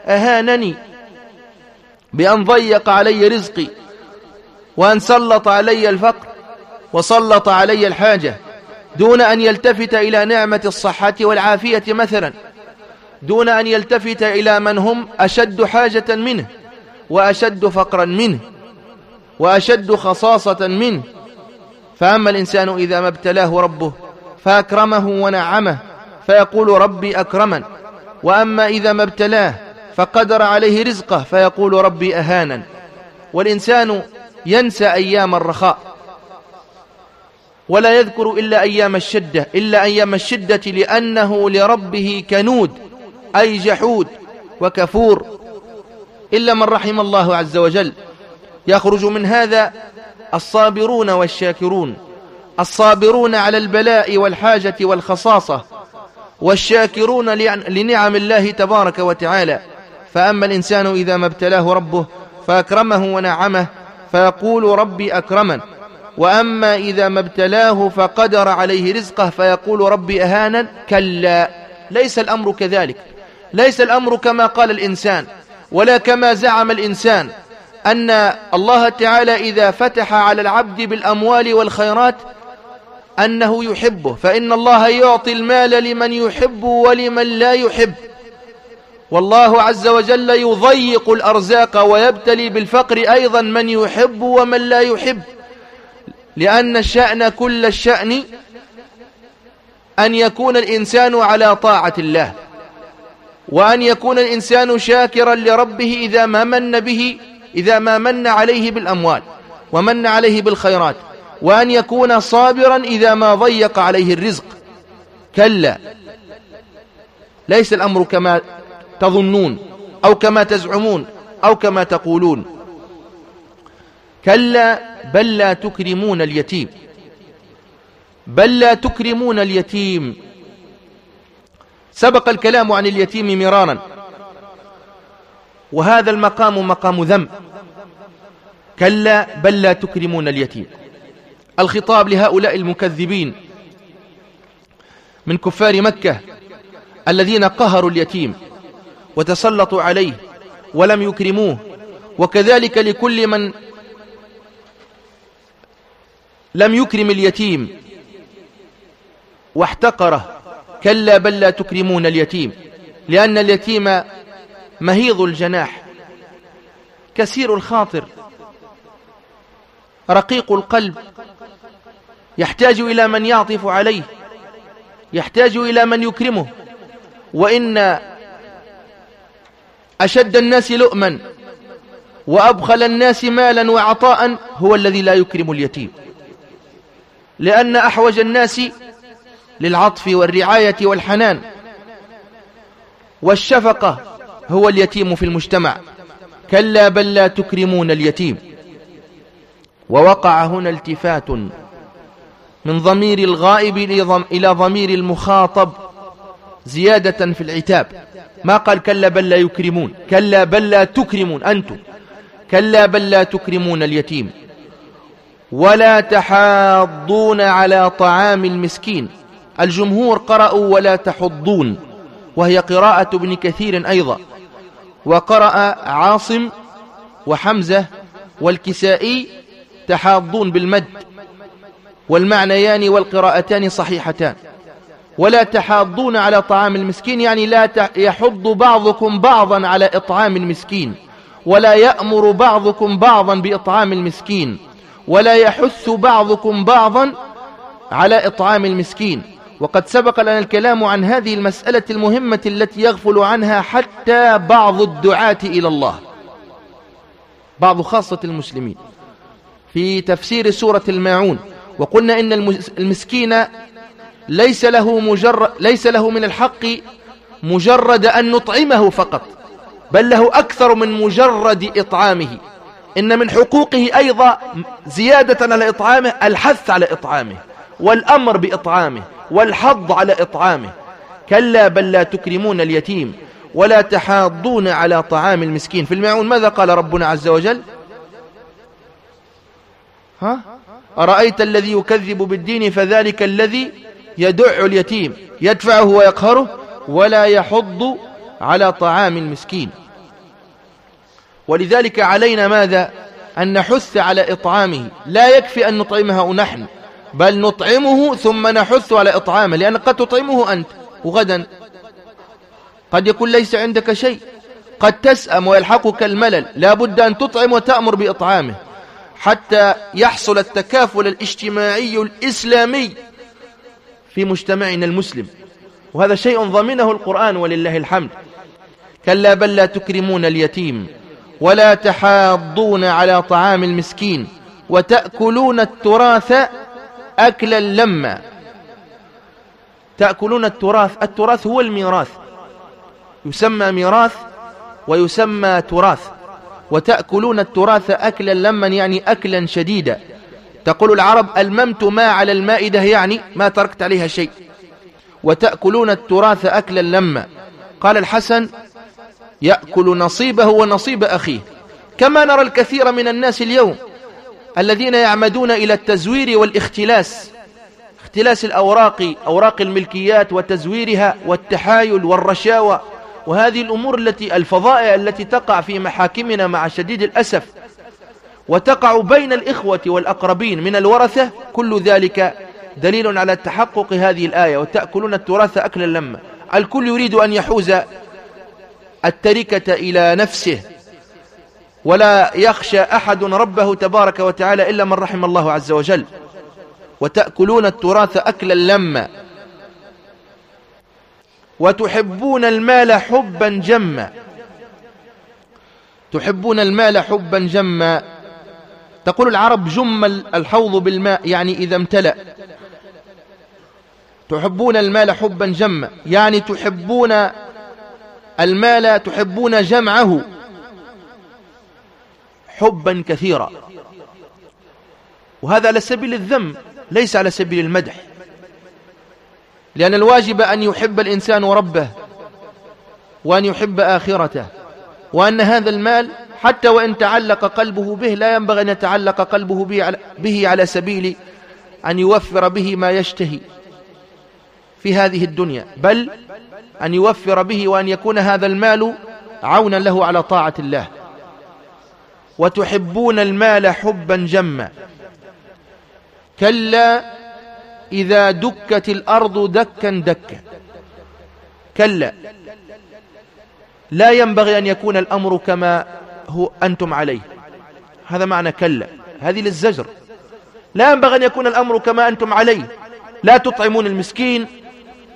أهانني بأن ضيق علي رزقي وأن سلط علي الفقر وسلط علي الحاجة. دون أن يلتفت إلى نعمة الصحة والعافية مثلا. دون أن يلتفت إلى من هم أشد حاجة منه وأشد فقرا منه وأشد خصاصة منه. فأما الإنسان إذا ما ابتلاه ربه فأكرمه ونعمه فيقول ربي أكرمن. وأما إذا ما ابتلاه فقدر عليه رزقه فيقول ربي أهانا والإنسان ينسى أيام الرخاء. ولا يذكر إلا أيام الشدة إلا أيام الشدة لأنه لربه كنود أي جحود وكفور. إلا من رحم الله عز وجل. يخرج من هذا الصابرون والشاكرون. الصابرون على البلاء والحاجة والخصاصة. والشاكرون لنعم الله تبارك وتعالى. فأما الإنسان إذا ما ابتلاه ربه فأكرمه ونعمه فيقول ربي أكرمن. وأما إذا ما ابتلاه فقدر عليه رزقه فيقول ربي أهانا كلا ليس الأمر كذلك. ليس الأمر كما قال الإنسان ولا كما زعم الإنسان أن الله تعالى إذا فتح على العبد بالأموال والخيرات أنه يحبه. فإن الله يعطي المال لمن يحب ولمن لا يحب. والله عز وجل يضيق الأرزاق ويبتلي بالفقر أيضا من يحب ومن لا يحب. لأن الشأن كل الشأن أن يكون الإنسان على طاعة الله وأن يكون الإنسان شاكرا لربه إذا ما من به إذا ما من عليه بالأموال ومن عليه بالخيرات وأن يكون صابرا إذا ما ضيق عليه الرزق. كلا ليس الأمر كما تظنون أو كما تزعمون أو كما تقولون. كلا بل لا تكرمون اليتيم. بل لا تكرمون اليتيم. سبق الكلام عن اليتيم مرارا. وهذا المقام مقام ذنب كلا بل لا تكرمون اليتيم. الخطاب لهؤلاء المكذبين من كفار مكة الذين قهروا اليتيم وتسلطوا عليه ولم يكرموه. وكذلك لكل من لم يكرم اليتيم. واحتقره. كلا بل لا تكرمون اليتيم. لأن اليتيم مهيض الجناح. كثير الخاطر. رقيق القلب. يحتاج إلى من يعطف عليه. يحتاج إلى من يكرمه. وإن أشد الناس لؤما وأبخل الناس مالا وعطاء هو الذي لا يكرم اليتيم. لأن أحوج الناس للعطف والرعاية والحنان. والشفقة هو اليتيم في المجتمع. كلا بل لا تكرمون اليتيم. ووقع هنا التفات من ضمير الغائب إلى ضمير المخاطب زيادة في العتاب. ما قال كلا بل لا يكرمون؟ كلا بل لا تكرمون أنتم. كلا بل لا تكرمون اليتيم. ولا تحاضون على طعام المسكين. الجمهور قرأوا ولا تحضون. وهي قراءة ابن كثير أيضا. وقرأ عاصم وحمزة والكسائي تحاضون بالمد. والمعنيان والقراءتان صحيحتان. ولا تحاضون على طعام المسكين يعني لا يحض بعضكم بعضا على إطعام المسكين. ولا يأمر بعضكم بعضا بإطعام المسكين. ولا يحث بعضكم بعضا على إطعام المسكين. وقد سبق لنا الكلام عن هذه المسألة المهمة التي يغفل عنها حتى بعض الدعاة إلى الله. بعض خاصة المسلمين. في تفسير سورة الماعون وقلنا إن المسكين ليس له, مجرد ليس له من الحق مجرد أن نطعمه فقط بل له أكثر من مجرد إطعامه. إن من حقوقه أيضا زيادة على إطعامه الحث على إطعامه والأمر بإطعامه والحض على إطعامه. كلا بل لا تكرمون اليتيم ولا تحاضون على طعام المسكين. في المعون ماذا قال ربنا عز وجل؟ ها؟ أرأيت الذي يكذب بالدين فذلك الذي يدع اليتيم يدفعه ويقهره ولا يحض على طعام المسكين. ولذلك علينا ماذا؟ أن نحث على إطعامه. لا يكفي أن نطعمه نحن بل نطعمه ثم نحث على إطعامه لأن قد تطعمه أنت وغدا. قد يكون ليس عندك شيء. قد تسأم ويلحقك الملل. لا بد أن تطعم وتأمر بإطعامه. حتى يحصل التكافل الاجتماعي الإسلامي في مجتمعنا المسلم. وهذا شيء ضمنه القرآن ولله الحمد. كلا بل لا تكرمون اليتيم. ولا تحاضون على طعام المسكين وتأكلون التراث أكلا لما. تأكلون التراث التراث هو الميراث. يسمى ميراث ويسمى تراث. وتأكلون التراث أكلا لما يعني أكلا شديدا. تقول العرب ألممت ما على المائدة يعني ما تركت عليها شيء. وتأكلون التراث أكلا لما. قال الحسن يأكل نصيبه ونصيب أخيه. كما نرى الكثير من الناس اليوم الذين يعمدون إلى التزوير والاختلاس. اختلاس الأوراق أوراق الملكيات وتزويرها والتحايل والرشاوى وهذه الأمور التي الفضائع التي تقع في محاكمنا مع شديد الأسف. وتقع بين الإخوة والأقربين من الورثة. كل ذلك دليل على تحقق هذه الآية. وتأكلون التراث أكلا لما الكل يريد أن يحوز التركة إلى نفسه. ولا يخشى أحد ربه تبارك وتعالى إلا من رحم الله عز وجل. وتأكلون التراث أكلا لما. وتحبون المال حبا جما. تحبون المال حبا جما. تقول العرب جم الحوض بالماء يعني إذا امتلأ. تحبون المال حبا جما يعني تحبون المال تحبون جمعه حبا كثيرا. وهذا على سبيل الذم ليس على سبيل المدح. لأن الواجب أن يحب الإنسان ربه وأن يحب آخرته وأن هذا المال حتى وإن تعلق قلبه به لا ينبغي أن يتعلق قلبه به على, سبيل أن يوفر به ما يشتهي. في هذه الدنيا بل أن يوفر به وأن يكون هذا المال عونا له على طاعة الله. وتحبون المال حبا جما. كلا إذا دكت الأرض دكا دكا. كلا. لا ينبغي أن يكون الأمر كما هو أنتم عليه. هذا معنى كلا. هذه للزجر. لا ينبغي أن يكون الأمر كما أنتم عليه. لا تطعمون المسكين.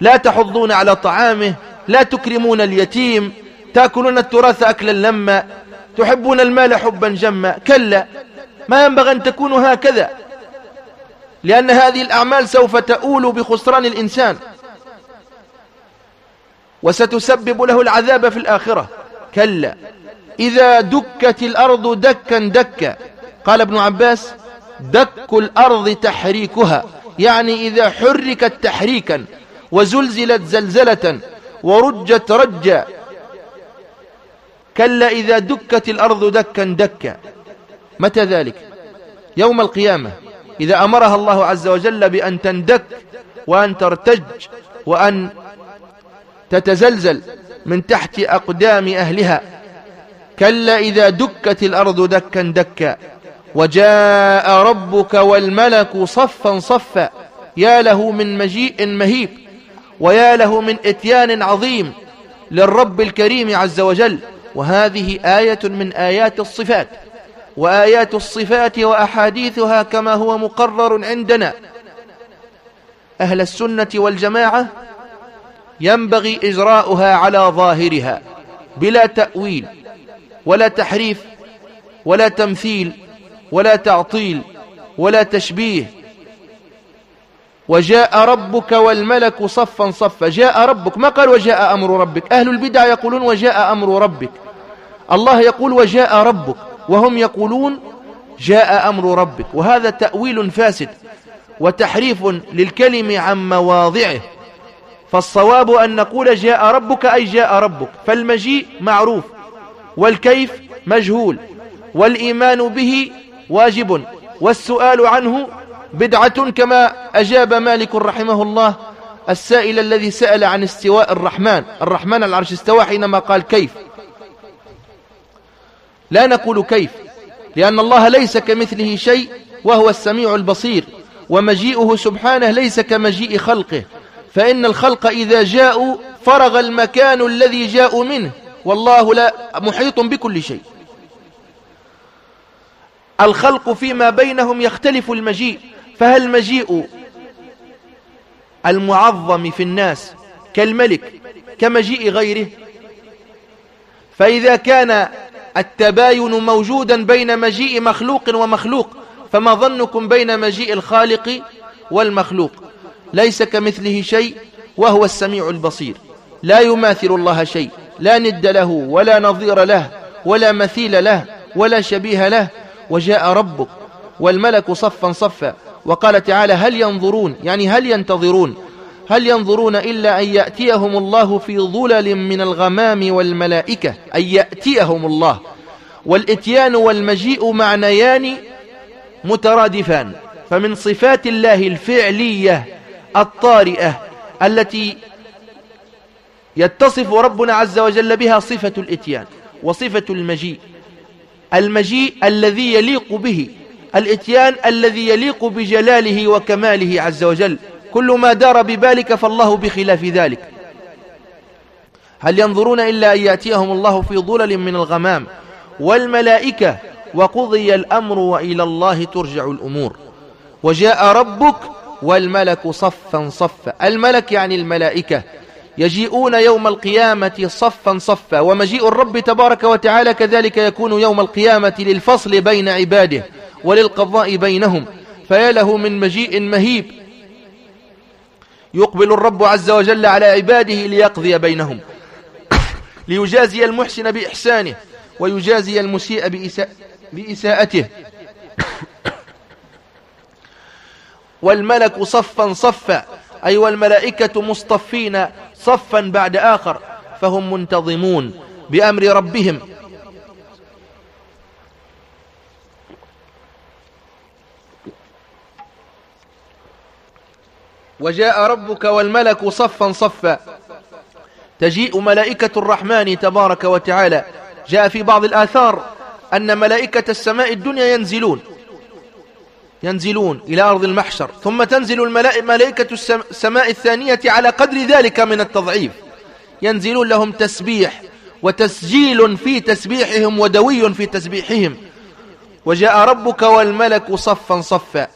لا تحضون على طعامه لا تكرمون اليتيم تأكلون التراث أكلا لما تحبون المال حبا جما كلا ما ينبغي أن تكونوا هكذا لأن هذه الأعمال سوف تؤول بخسران الإنسان وستسبب له العذاب في الآخرة كلا. إذا دكت الأرض دكا دكا قال ابن عباس دك الأرض تحريكها يعني إذا حركت تحريكا وزلزلت زلزلة ورجت رجا. كلا إذا دكت الأرض دكا دكا. متى ذلك؟ يوم القيامة. إذا أمرها الله عز وجل بأن تندك وأن ترتج وأن تتزلزل من تحت أقدام أهلها. كلا إذا دكت الأرض دكا دكا. وجاء ربك والملك صفا صفا. يا له من مجيء مهيب. ويا له من إتيان عظيم للرب الكريم عز وجل. وهذه آية من آيات الصفات. وآيات الصفات وأحاديثها كما هو مقرر عندنا. أهل السنة والجماعة ينبغي إجراؤها على ظاهرها بلا تأويل ولا تحريف ولا تمثيل ولا تعطيل ولا تشبيه وجاء ربك والملك صفا صفا. جاء ربك. ما قال وجاء أمر ربك؟ أهل البدع يقولون وجاء أمر ربك. الله يقول وجاء ربك. وهم يقولون جاء أمر ربك. وهذا تأويل فاسد وتحريف للكلم عن مواضعه. فالصواب أن نقول جاء ربك أي جاء ربك. فالمجيء معروف والكيف مجهول والإيمان به واجب والسؤال عنه بدعة كما أجاب مالك رحمه الله السائل الذي سأل عن استواء الرحمن. الرحمن العرش استوى حينما قال كيف؟ لا نقول كيف لأن الله ليس كمثله شيء وهو السميع البصير ومجيئه سبحانه ليس كمجيء خلقه فإن الخلق إذا جاءوا فرغ المكان الذي جاءوا منه والله لا محيط بكل شيء. الخلق فيما بينهم يختلف المجيء فهل مجيء المعظم في الناس كالملك كمجيء غيره؟ فإذا كان التباين موجودا بين مجيء مخلوق ومخلوق فما ظنكم بين مجيء الخالق والمخلوق؟ ليس كمثله شيء وهو السميع البصير. لا يماثل الله شيء لا ند له ولا نظير له ولا مثيل له ولا شبيه له. وجاء ربك والملك صفا صفا. وقال تعالى هل ينظرون يعني هل ينتظرون؟ هل ينظرون إلا أن يأتيهم الله في ظلل من الغمام والملائكة أن يأتيهم الله. والإتيان والمجيء معنيان مترادفان. فمن صفات الله الفعلية الطارئة التي يتصف ربنا عز وجل بها صفة الإتيان وصفة المجيء. المجيء الذي يليق به الإتيان الذي يليق بجلاله وكماله عز وجل. كل ما دار ببالك فالله بخلاف ذلك. هل ينظرون إلا أن يأتيهم الله في ظلل من الغمام؟ والملائكة وقضي الأمر وإلى الله ترجع الأمور. وجاء ربك والملك صفا صفا. الملك يعني الملائكة. يجيئون يوم القيامة صفا صفا. ومجيء الرب تبارك وتعالى كذلك يكون يوم القيامة للفصل بين عباده. وللقضاء بينهم فيا له من مجيء مهيب. يقبل الرب عز وجل على عباده ليقضي بينهم <coughs> ليجازي المحسن بإحسانه ويجازي المسيء بإساء بإساءته. <coughs> والملك صفا صفا أي والملائكة مصطفين صفا بعد آخر فهم منتظمون بأمر ربهم. وجاء ربك والملك صفا صفا. تجيء ملائكة الرحمن تبارك وتعالى. جاء في بعض الآثار أن ملائكة السماء الدنيا ينزلون. ينزلون إلى أرض المحشر. ثم تنزل الملائكة السماء الثانية على قدر ذلك من التضعيف. ينزلون لهم تسبيح وتسجيل في تسبيحهم ودوي في تسبيحهم. وجاء ربك والملك صفا صفا.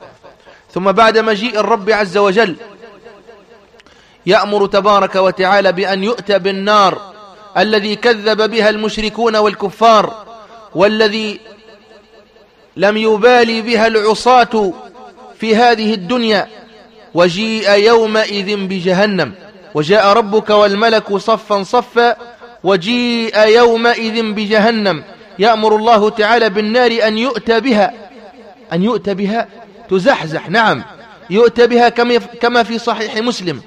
ثم بعد مجيء الرب عز وجل يأمر تبارك وتعالى بأن يؤتى بالنار الذي كذب بها المشركون والكفار والذي لم يبالي بها العصاة في هذه الدنيا وجيء يومئذ بجهنم. وجاء ربك والملك صفا صفا وجيء يومئذ بجهنم. يأمر الله تعالى بالنار أن يؤتى بها أن يؤتى بها تزحزح. نعم يؤتى بها كما في صحيح مسلم.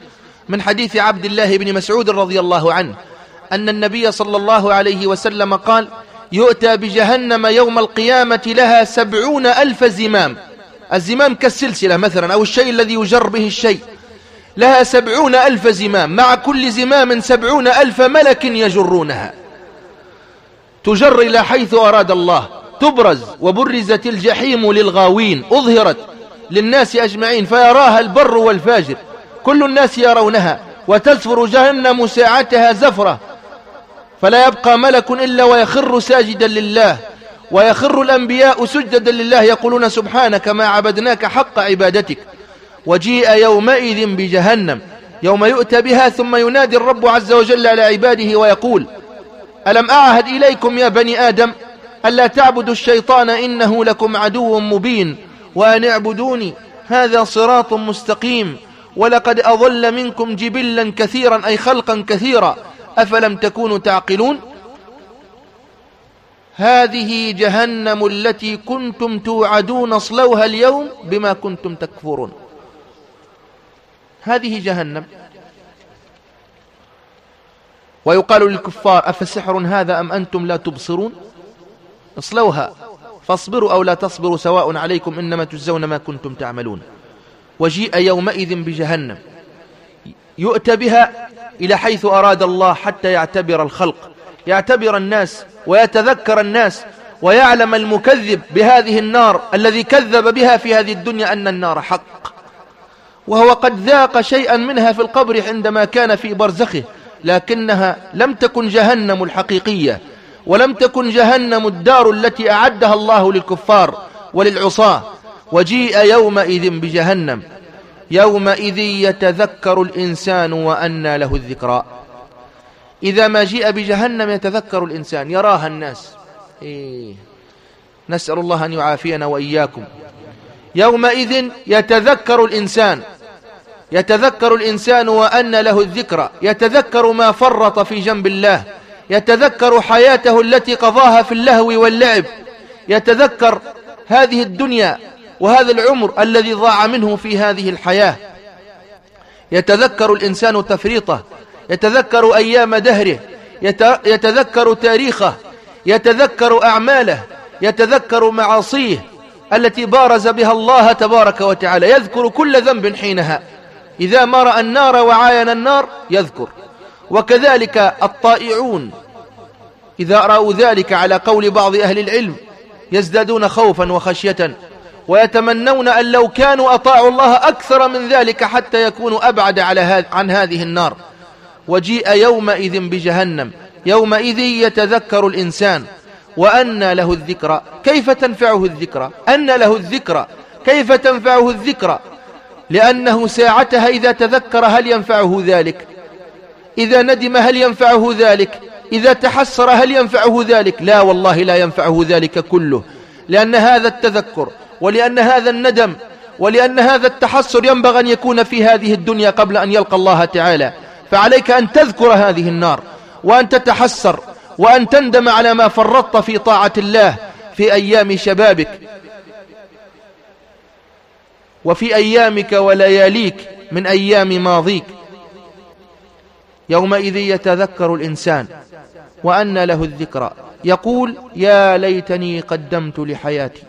من حديث عبد الله بن مسعود رضي الله عنه أن النبي صلى الله عليه وسلم قال يؤتى بجهنم يوم القيامة لها سبعون ألف زمام. الزمام كالسلسلة مثلا أو الشيء الذي يجر به الشيء. لها سبعون ألف زمام مع كل زمام سبعون ألف ملك يجرونها. تجر إلى حيث أراد الله تبرز وبرزت الجحيم للغاوين أظهرت للناس أجمعين فيراها البر والفاجر. كل الناس يرونها وتزفر جهنم ساعتها زفرة. فلا يبقى ملك إلا ويخر ساجدا لله ويخر الأنبياء سجدا لله يقولون سبحانك ما عبدناك حق عبادتك. وجيء يومئذ بجهنم يوم يؤتى بها ثم ينادي الرب عز وجل على عباده ويقول ألم أعهد إليكم يا بني آدم ألا تعبدوا الشيطان إنه لكم عدو مبين وأن اعبدوني هذا صراط مستقيم. ولقد أضل منكم جبلا كثيرا أي خلقا كثيرا. أفلم تكونوا تعقلون؟ هذه جهنم التي كنتم توعدون اصلوها اليوم بما كنتم تكفرون. هذه جهنم. ويقال للكفار أفسحر هذا أم أنتم لا تبصرون؟ اصلوها فاصبروا أو لا تصبروا سواء عليكم إنما تجزون ما كنتم تعملون. وجيء يومئذ بجهنم. يؤتى بها إلى حيث أراد الله حتى يعتبر الخلق. يعتبر الناس ويتذكر الناس ويعلم المكذب بهذه النار الذي كذب بها في هذه الدنيا أن النار حق. وهو قد ذاق شيئا منها في القبر عندما كان في برزخه لكنها لم تكن جهنم الحقيقية ولم تكن جهنم الدار التي أعدها الله للكفار وللعصاة. وجيء يومئذ بجهنم. يومئذ يتذكر الإنسان وأنى له الذكرى. إذا ما جيء بجهنم يتذكر الإنسان يراها الناس. إيه. نسأل الله أن يعافينا وإياكم. يومئذ يتذكر الإنسان. يتذكر الإنسان وأن له الذكرى. يتذكر ما فرط في جنب الله. يتذكر حياته التي قضاها في اللهو واللعب. يتذكر هذه الدنيا. وهذا العمر الذي ضاع منه في هذه الحياة. يتذكر الإنسان تفريطه يتذكر أيام دهره يتذكر تاريخه يتذكر أعماله يتذكر معاصيه التي بارز بها الله تبارك وتعالى. يذكر كل ذنب حينها. إذا ما رأى النار وعاين النار يذكر. وكذلك الطائعون. إذا رأوا ذلك على قول بعض أهل العلم يزدادون خوفا وخشية. ويتمنون أن لو كانوا أطاعوا الله أكثر من ذلك حتى يكونوا أبعد على عن هذه النار. وجيء يومئذ بجهنم. يومئذ يتذكر الإنسان. وأن له الذكرى. كيف تنفعه الذكرى؟ أن له الذكرى. كيف تنفعه الذكرى؟ لأنه ساعتها إذا تذكر هل ينفعه ذلك؟ إذا ندم هل ينفعه ذلك؟ إذا تحسر هل ينفعه ذلك؟ لا والله لا ينفعه ذلك كله. لأن هذا التذكر ولأن هذا الندم ولأن هذا التحسر ينبغي أن يكون في هذه الدنيا قبل أن يلقى الله تعالى. فعليك أن تذكر هذه النار وأن تتحسر وأن تندم على ما فرطت في طاعة الله في أيام شبابك وفي أيامك ولياليك من أيام ماضيك. يومئذ يتذكر الإنسان وأن له الذكرى. يقول يا ليتني قدمت لحياتي.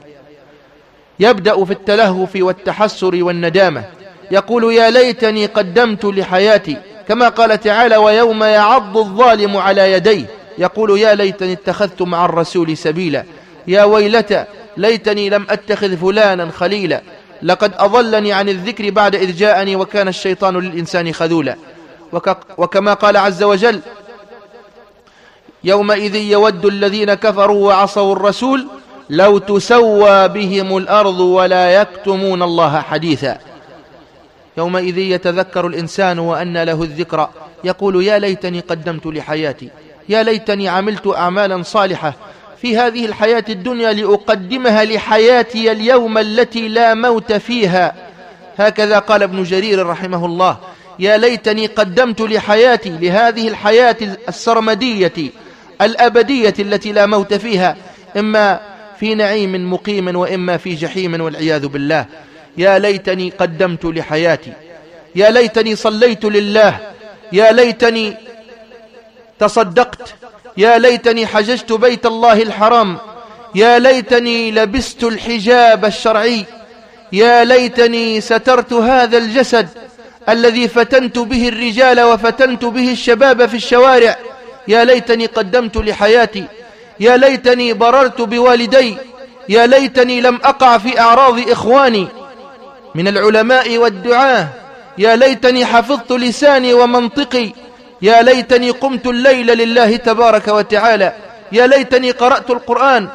يبدأ في التلهف والتحسر والندامة. يقول يا ليتني قدمت لحياتي كما قال تعالى ويوم يعض الظالم على يديه. يقول يا ليتني اتخذت مع الرسول سبيلا. يا ويلتى ليتني لم أتخذ فلانا خليلا. لقد أضلني عن الذكر بعد إذ جاءني وكان الشيطان للإنسان خذولا. وكما قال عز وجل يومئذ يود الذين كفروا وعصوا الرسول لو تسوى بهم الأرض ولا يكتمون الله حديثا. يومئذ يتذكر الإنسان وأن له الذكرى يقول يا ليتني قدمت لحياتي. يا ليتني عملت أعمالا صالحة. في هذه الحياة الدنيا لأقدمها لحياتي اليوم التي لا موت فيها. هكذا قال ابن جرير رحمه الله. يا ليتني قدمت لحياتي لهذه الحياة السرمدية الأبدية التي لا موت فيها. إما في نعيم مقيم وإما في جحيم والعياذ بالله. يا ليتني قدمت لحياتي. يا ليتني صليت لله. يا ليتني تصدقت. يا ليتني حججت بيت الله الحرام. يا ليتني لبست الحجاب الشرعي. يا ليتني سترت هذا الجسد الذي فتنت به الرجال وفتنت به الشباب في الشوارع. يا ليتني قدمت لحياتي. يا ليتني بررت بوالدي يا ليتني لم أقع في أعراض إخواني. من العلماء والدعاة يا ليتني حفظت لساني ومنطقي. يا ليتني قمت الليل لله تبارك وتعالى. يا ليتني قرأت القرآن.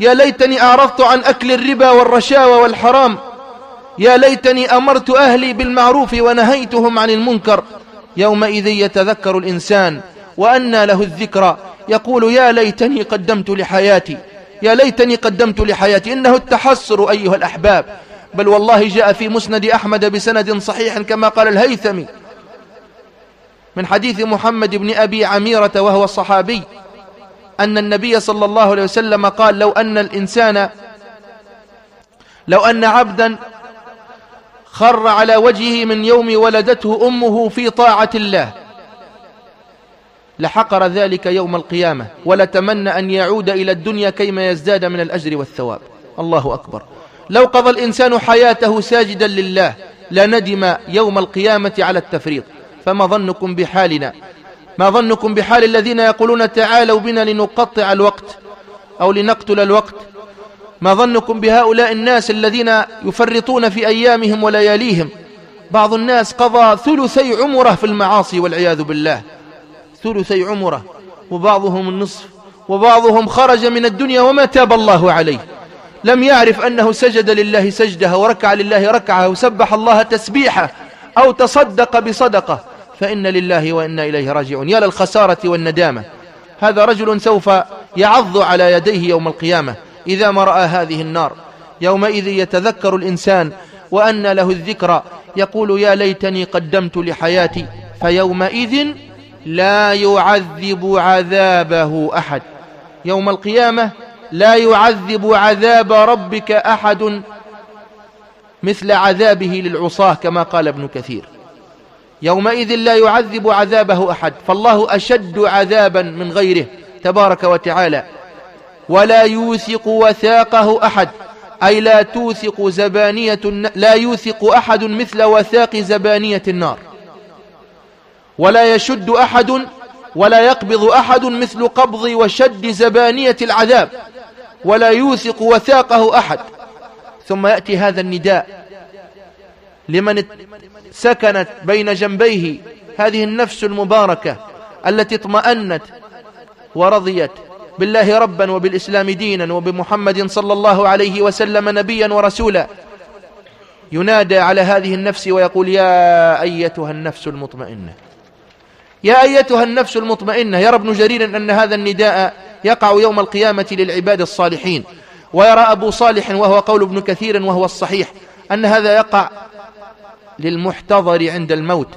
يا ليتني أعرضت عن أكل الربا والرشاوى والحرام. يا ليتني أمرت أهلي بالمعروف ونهيتهم عن المنكر. يومئذ يتذكر الإنسان وأنى له الذكرى يقول يا ليتني قدمت لحياتي يا ليتني قدمت لحياتي إنه التحسر أيها الأحباب. بل والله جاء في مسند أحمد بسند صحيح كما قال الهيثمي من حديث محمد بن أبي عميرة وهو الصحابي أن النبي صلى الله عليه وسلم قال لو أن الإنسان لو أن عبدا خر على وجهه من يوم ولدته أمه في طاعة الله لحقر ذلك يوم القيامة ولتمنى أن يعود إلى الدنيا كيما يزداد من الأجر والثواب. الله أكبر. لو قضى الإنسان حياته ساجدا لله لندم يوم القيامة على التفريط. فما ظنكم بحالنا؟ ما ظنكم بحال الذين يقولون تعالوا بنا لنقطع الوقت أو لنقتل الوقت؟ ما ظنكم بهؤلاء الناس الذين يفرطون في أيامهم ولياليهم؟ بعض الناس قضى ثلثي عمره في المعاصي والعياذ بالله. ثلثي عمره وبعضهم النصف وبعضهم خرج من الدنيا وما تاب الله عليه. لم يعرف أنه سجد لله سجدها وركع لله ركعة وسبح الله تسبيحه أو تصدق بصدقة. فإن لله وإنا إليه راجعون. يا للخسارة والندامة. هذا رجل سوف يعض على يديه يوم القيامة إذا ما رأى هذه النار. يومئذ يتذكر الإنسان وأن له الذكرى. يقول يا ليتني قدمت لحياتي فيومئذ لا يعذب عذابه أحد. يوم القيامة لا يعذب عذاب ربك أحد مثل عذابه للعصاة كما قال ابن كثير. يومئذ لا يعذب عذابه أحد. فالله أشد عذابا من غيره تبارك وتعالى. ولا يوثق وثاقه أحد. أي لا توثق زبانية لا يوثق أحد مثل وثاق زبانية النار. ولا يشد أحد ولا يقبض أحد مثل قبض وشد زبانية العذاب ولا يوثق وثاقه أحد. ثم يأتي هذا النداء. لمن سكنت بين جنبيه هذه النفس المباركة التي اطمأنت ورضيت بالله ربا وبالإسلام دينا وبمحمد صلى الله عليه وسلم نبيا ورسولا. ينادى على هذه النفس ويقول يا أيتها النفس المطمئنة. يا أيتها النفس المطمئنة يرى ابن جرير أن هذا النداء يقع يوم القيامة للعباد الصالحين. ويرى أبو صالح وهو قول ابن كثير وهو الصحيح أن هذا يقع للمحتضر عند الموت.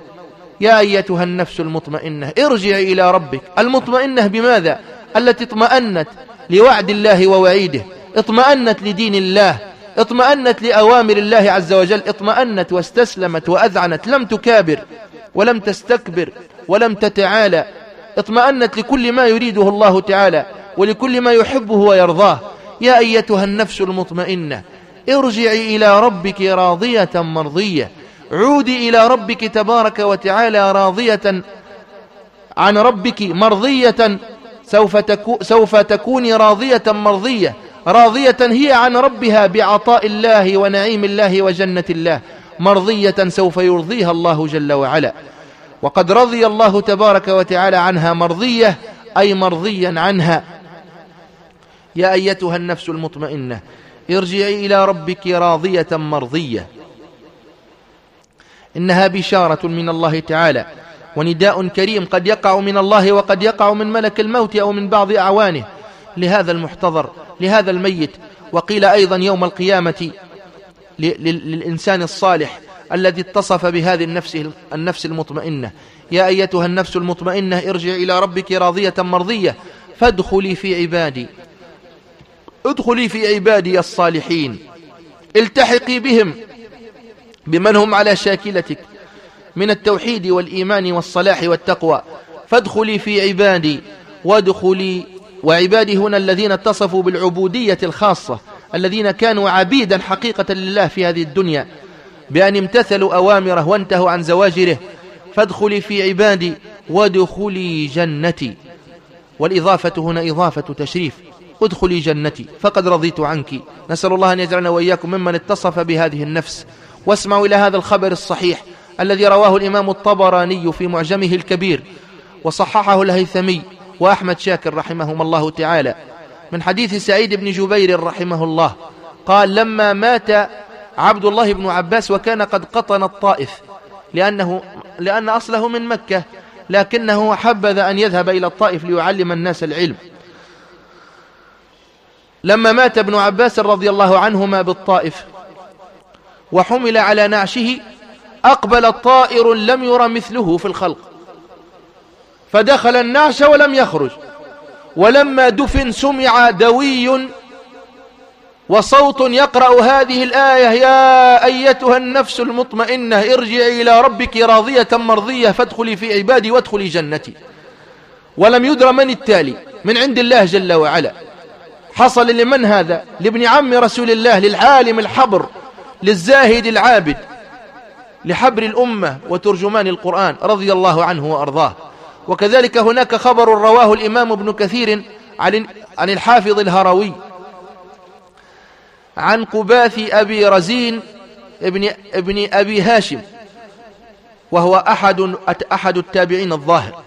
يا أيتها النفس المطمئنة ارجعي إلى ربك. المطمئنة بماذا؟ التي اطمأنت لوعد الله ووعيده اطمأنت لدين الله اطمأنت لأوامر الله عز وجل اطمأنت واستسلمت وأذعنت لم تكابر ولم تستكبر. ولم تتعالى. اطمأنت لكل ما يريده الله تعالى ولكل ما يحبه ويرضاه. يا أيتها النفس المطمئنة ارجعي إلى ربك راضية مرضية. عودي إلى ربك تبارك وتعالى راضية عن ربك مرضية. سوف, تكو سوف تكوني راضية مرضية. راضية هي عن ربها بعطاء الله ونعيم الله وجنة الله. مرضية سوف يرضيها الله جل وعلا. وقد رضي الله تبارك وتعالى عنها مرضية أي مرضيا عنها. يا أيتها النفس المطمئنة ارجعي إلى ربك راضية مرضية. إنها بشارة من الله تعالى ونداء كريم قد يقع من الله وقد يقع من ملك الموت أو من بعض أعوانه. لهذا المحتضر لهذا الميت. وقيل أيضا يوم القيامة للإنسان الصالح الذي اتصف بهذه النفس النفس المطمئنة. يا أيتها النفس المطمئنة ارجع إلى ربك راضية مرضية. فادخلي في عبادي. ادخلي في عبادي الصالحين. التحقي بهم بمن هم على شاكلتك. من التوحيد والإيمان والصلاح والتقوى. فادخلي في عبادي. وادخلي وعبادي هنا الذين اتصفوا بالعبودية الخاصة الذين كانوا عبيدا حقيقة لله في هذه الدنيا. بأن امتثلوا أوامره وانتهوا عن زواجره. فادخلي في عبادي وادخلي جنتي. والإضافة هنا إضافة تشريف. ادخلي جنتي فقد رضيت عنك. نسأل الله أن يجعلنا وإياكم ممن اتصف بهذه النفس. واسمعوا إلى هذا الخبر الصحيح الذي رواه الإمام الطبراني في معجمه الكبير وصححه الهيثمي وأحمد شاكر رحمهما الله تعالى. من حديث سعيد بن جبير رحمه الله قال لما مات عبد الله بن عباس وكان قد قطن الطائف لأنه لأن أصله من مكة لكنه حبذ أن يذهب إلى الطائف ليعلم الناس العلم. لما مات ابن عباس رضي الله عنهما بالطائف وحمل على نعشه أقبل طائر لم ير مثله في الخلق. فدخل النعش ولم يخرج ولما دفن سمع دوي وصوت يقرأ هذه الآية يا أيتها النفس المطمئنة ارجعي إلى ربك راضية مرضية فادخلي في عبادي وادخلي جنتي. ولم يدر من التالي من عند الله جل وعلا. حصل لمن هذا؟ لابن عم رسول الله للعالم الحبر للزاهد العابد لحبر الأمة وترجمان القرآن رضي الله عنه وأرضاه. وكذلك هناك خبر رواه الإمام ابن كثير عن الحافظ الهروي. عن قباث أبي رزين ابن, ابن أبي هاشم وهو أحد, أحد التابعين الظاهر.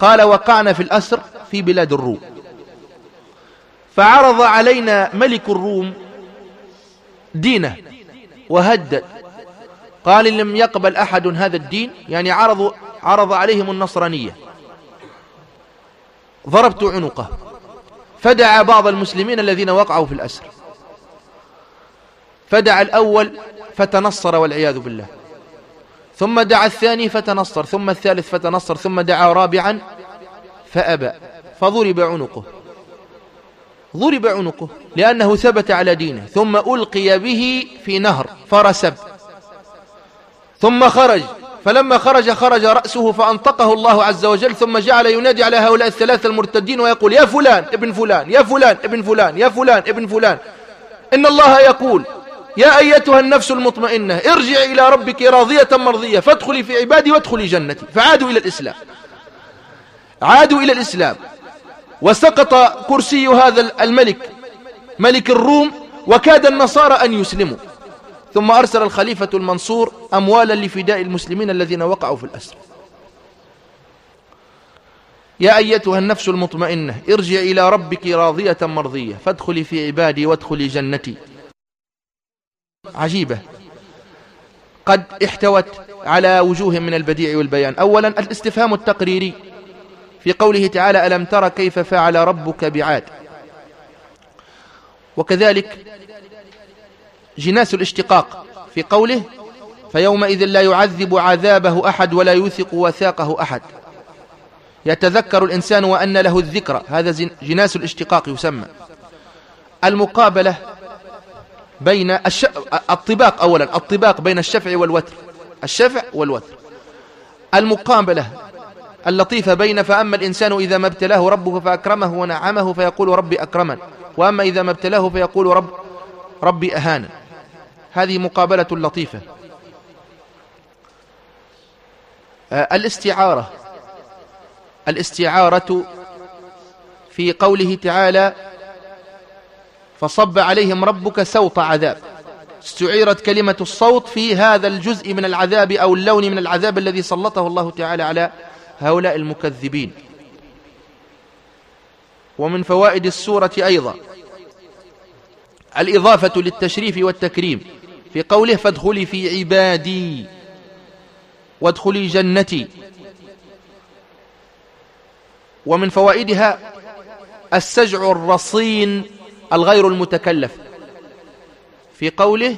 قال وقعنا في الأسر في بلاد الروم. فعرض علينا ملك الروم دينه وهدد. قال إن لم يقبل أحد هذا الدين يعني عرض, عرض عليهم النصرانية. ضربت عنقه. فدعا بعض المسلمين الذين وقعوا في الأسر. فدعا الأول فتنصر والعياذ بالله. ثم دعا الثاني فتنصر ثم الثالث فتنصر ثم دعا رابعا فأبى فضرب عنقه. ضرب عنقه لأنه ثبت على دينه ثم ألقي به في نهر فرسب. ثم خرج فلما خرج خرج رأسه فأنطقه الله عز وجل ثم جعل ينادي على هؤلاء الثلاثة المرتدين ويقول يا فلان ابن فلان يا فلان ابن فلان يا فلان ابن فلان إن الله يقول يا أيتها النفس المطمئنة ارجعي إلى ربك راضية مرضية فادخلي في عبادي وادخلي جنتي. فعادوا إلى الإسلام. عادوا إلى الإسلام. وسقط كرسي هذا الملك ملك الروم وكاد النصارى أن يسلموا. ثم أرسل الخليفة المنصور أموالا لفداء المسلمين الذين وقعوا في الأسر. يا أيتها النفس المطمئنة ارجع إلى ربك راضية مرضية فادخلي في عبادي وادخلي جنتي. عجيبة. قد احتوت على وجوه من البديع والبيان. أولا الاستفهام التقريري في قوله تعالى ألم تر كيف فعل ربك بعاد؟ وكذلك جناس الاشتقاق في قوله فيومئذ لا يعذب عذابه أحد ولا يوثق وثاقه أحد. يتذكر الإنسان وأن له الذكرى. هذا جناس الاشتقاق يسمى. المقابلة بين الش... الطباق أولا الطباق بين الشفع والوتر. الشفع والوتر. المقابلة اللطيفة بين فأما الإنسان إذا ما ابتلاه ربه فأكرمه ونعمه فيقول ربي أكرمن. وأما إذا ما ابتلاه فيقول رب ربي أهانا هذه مقابلة لطيفة. آه، الاستعارة. الاستعارة في قوله تعالى فصب عليهم ربك سوط عذاب. استعيرت كلمة الصوت في هذا الجزء من العذاب أو اللون من العذاب الذي سلطه الله تعالى على هؤلاء المكذبين. ومن فوائد السورة أيضا الإضافة للتشريف والتكريم في قوله فادخلي في عبادي وادخلي جنتي. ومن فوائدها السجع الرصين الغير المتكلف. في قوله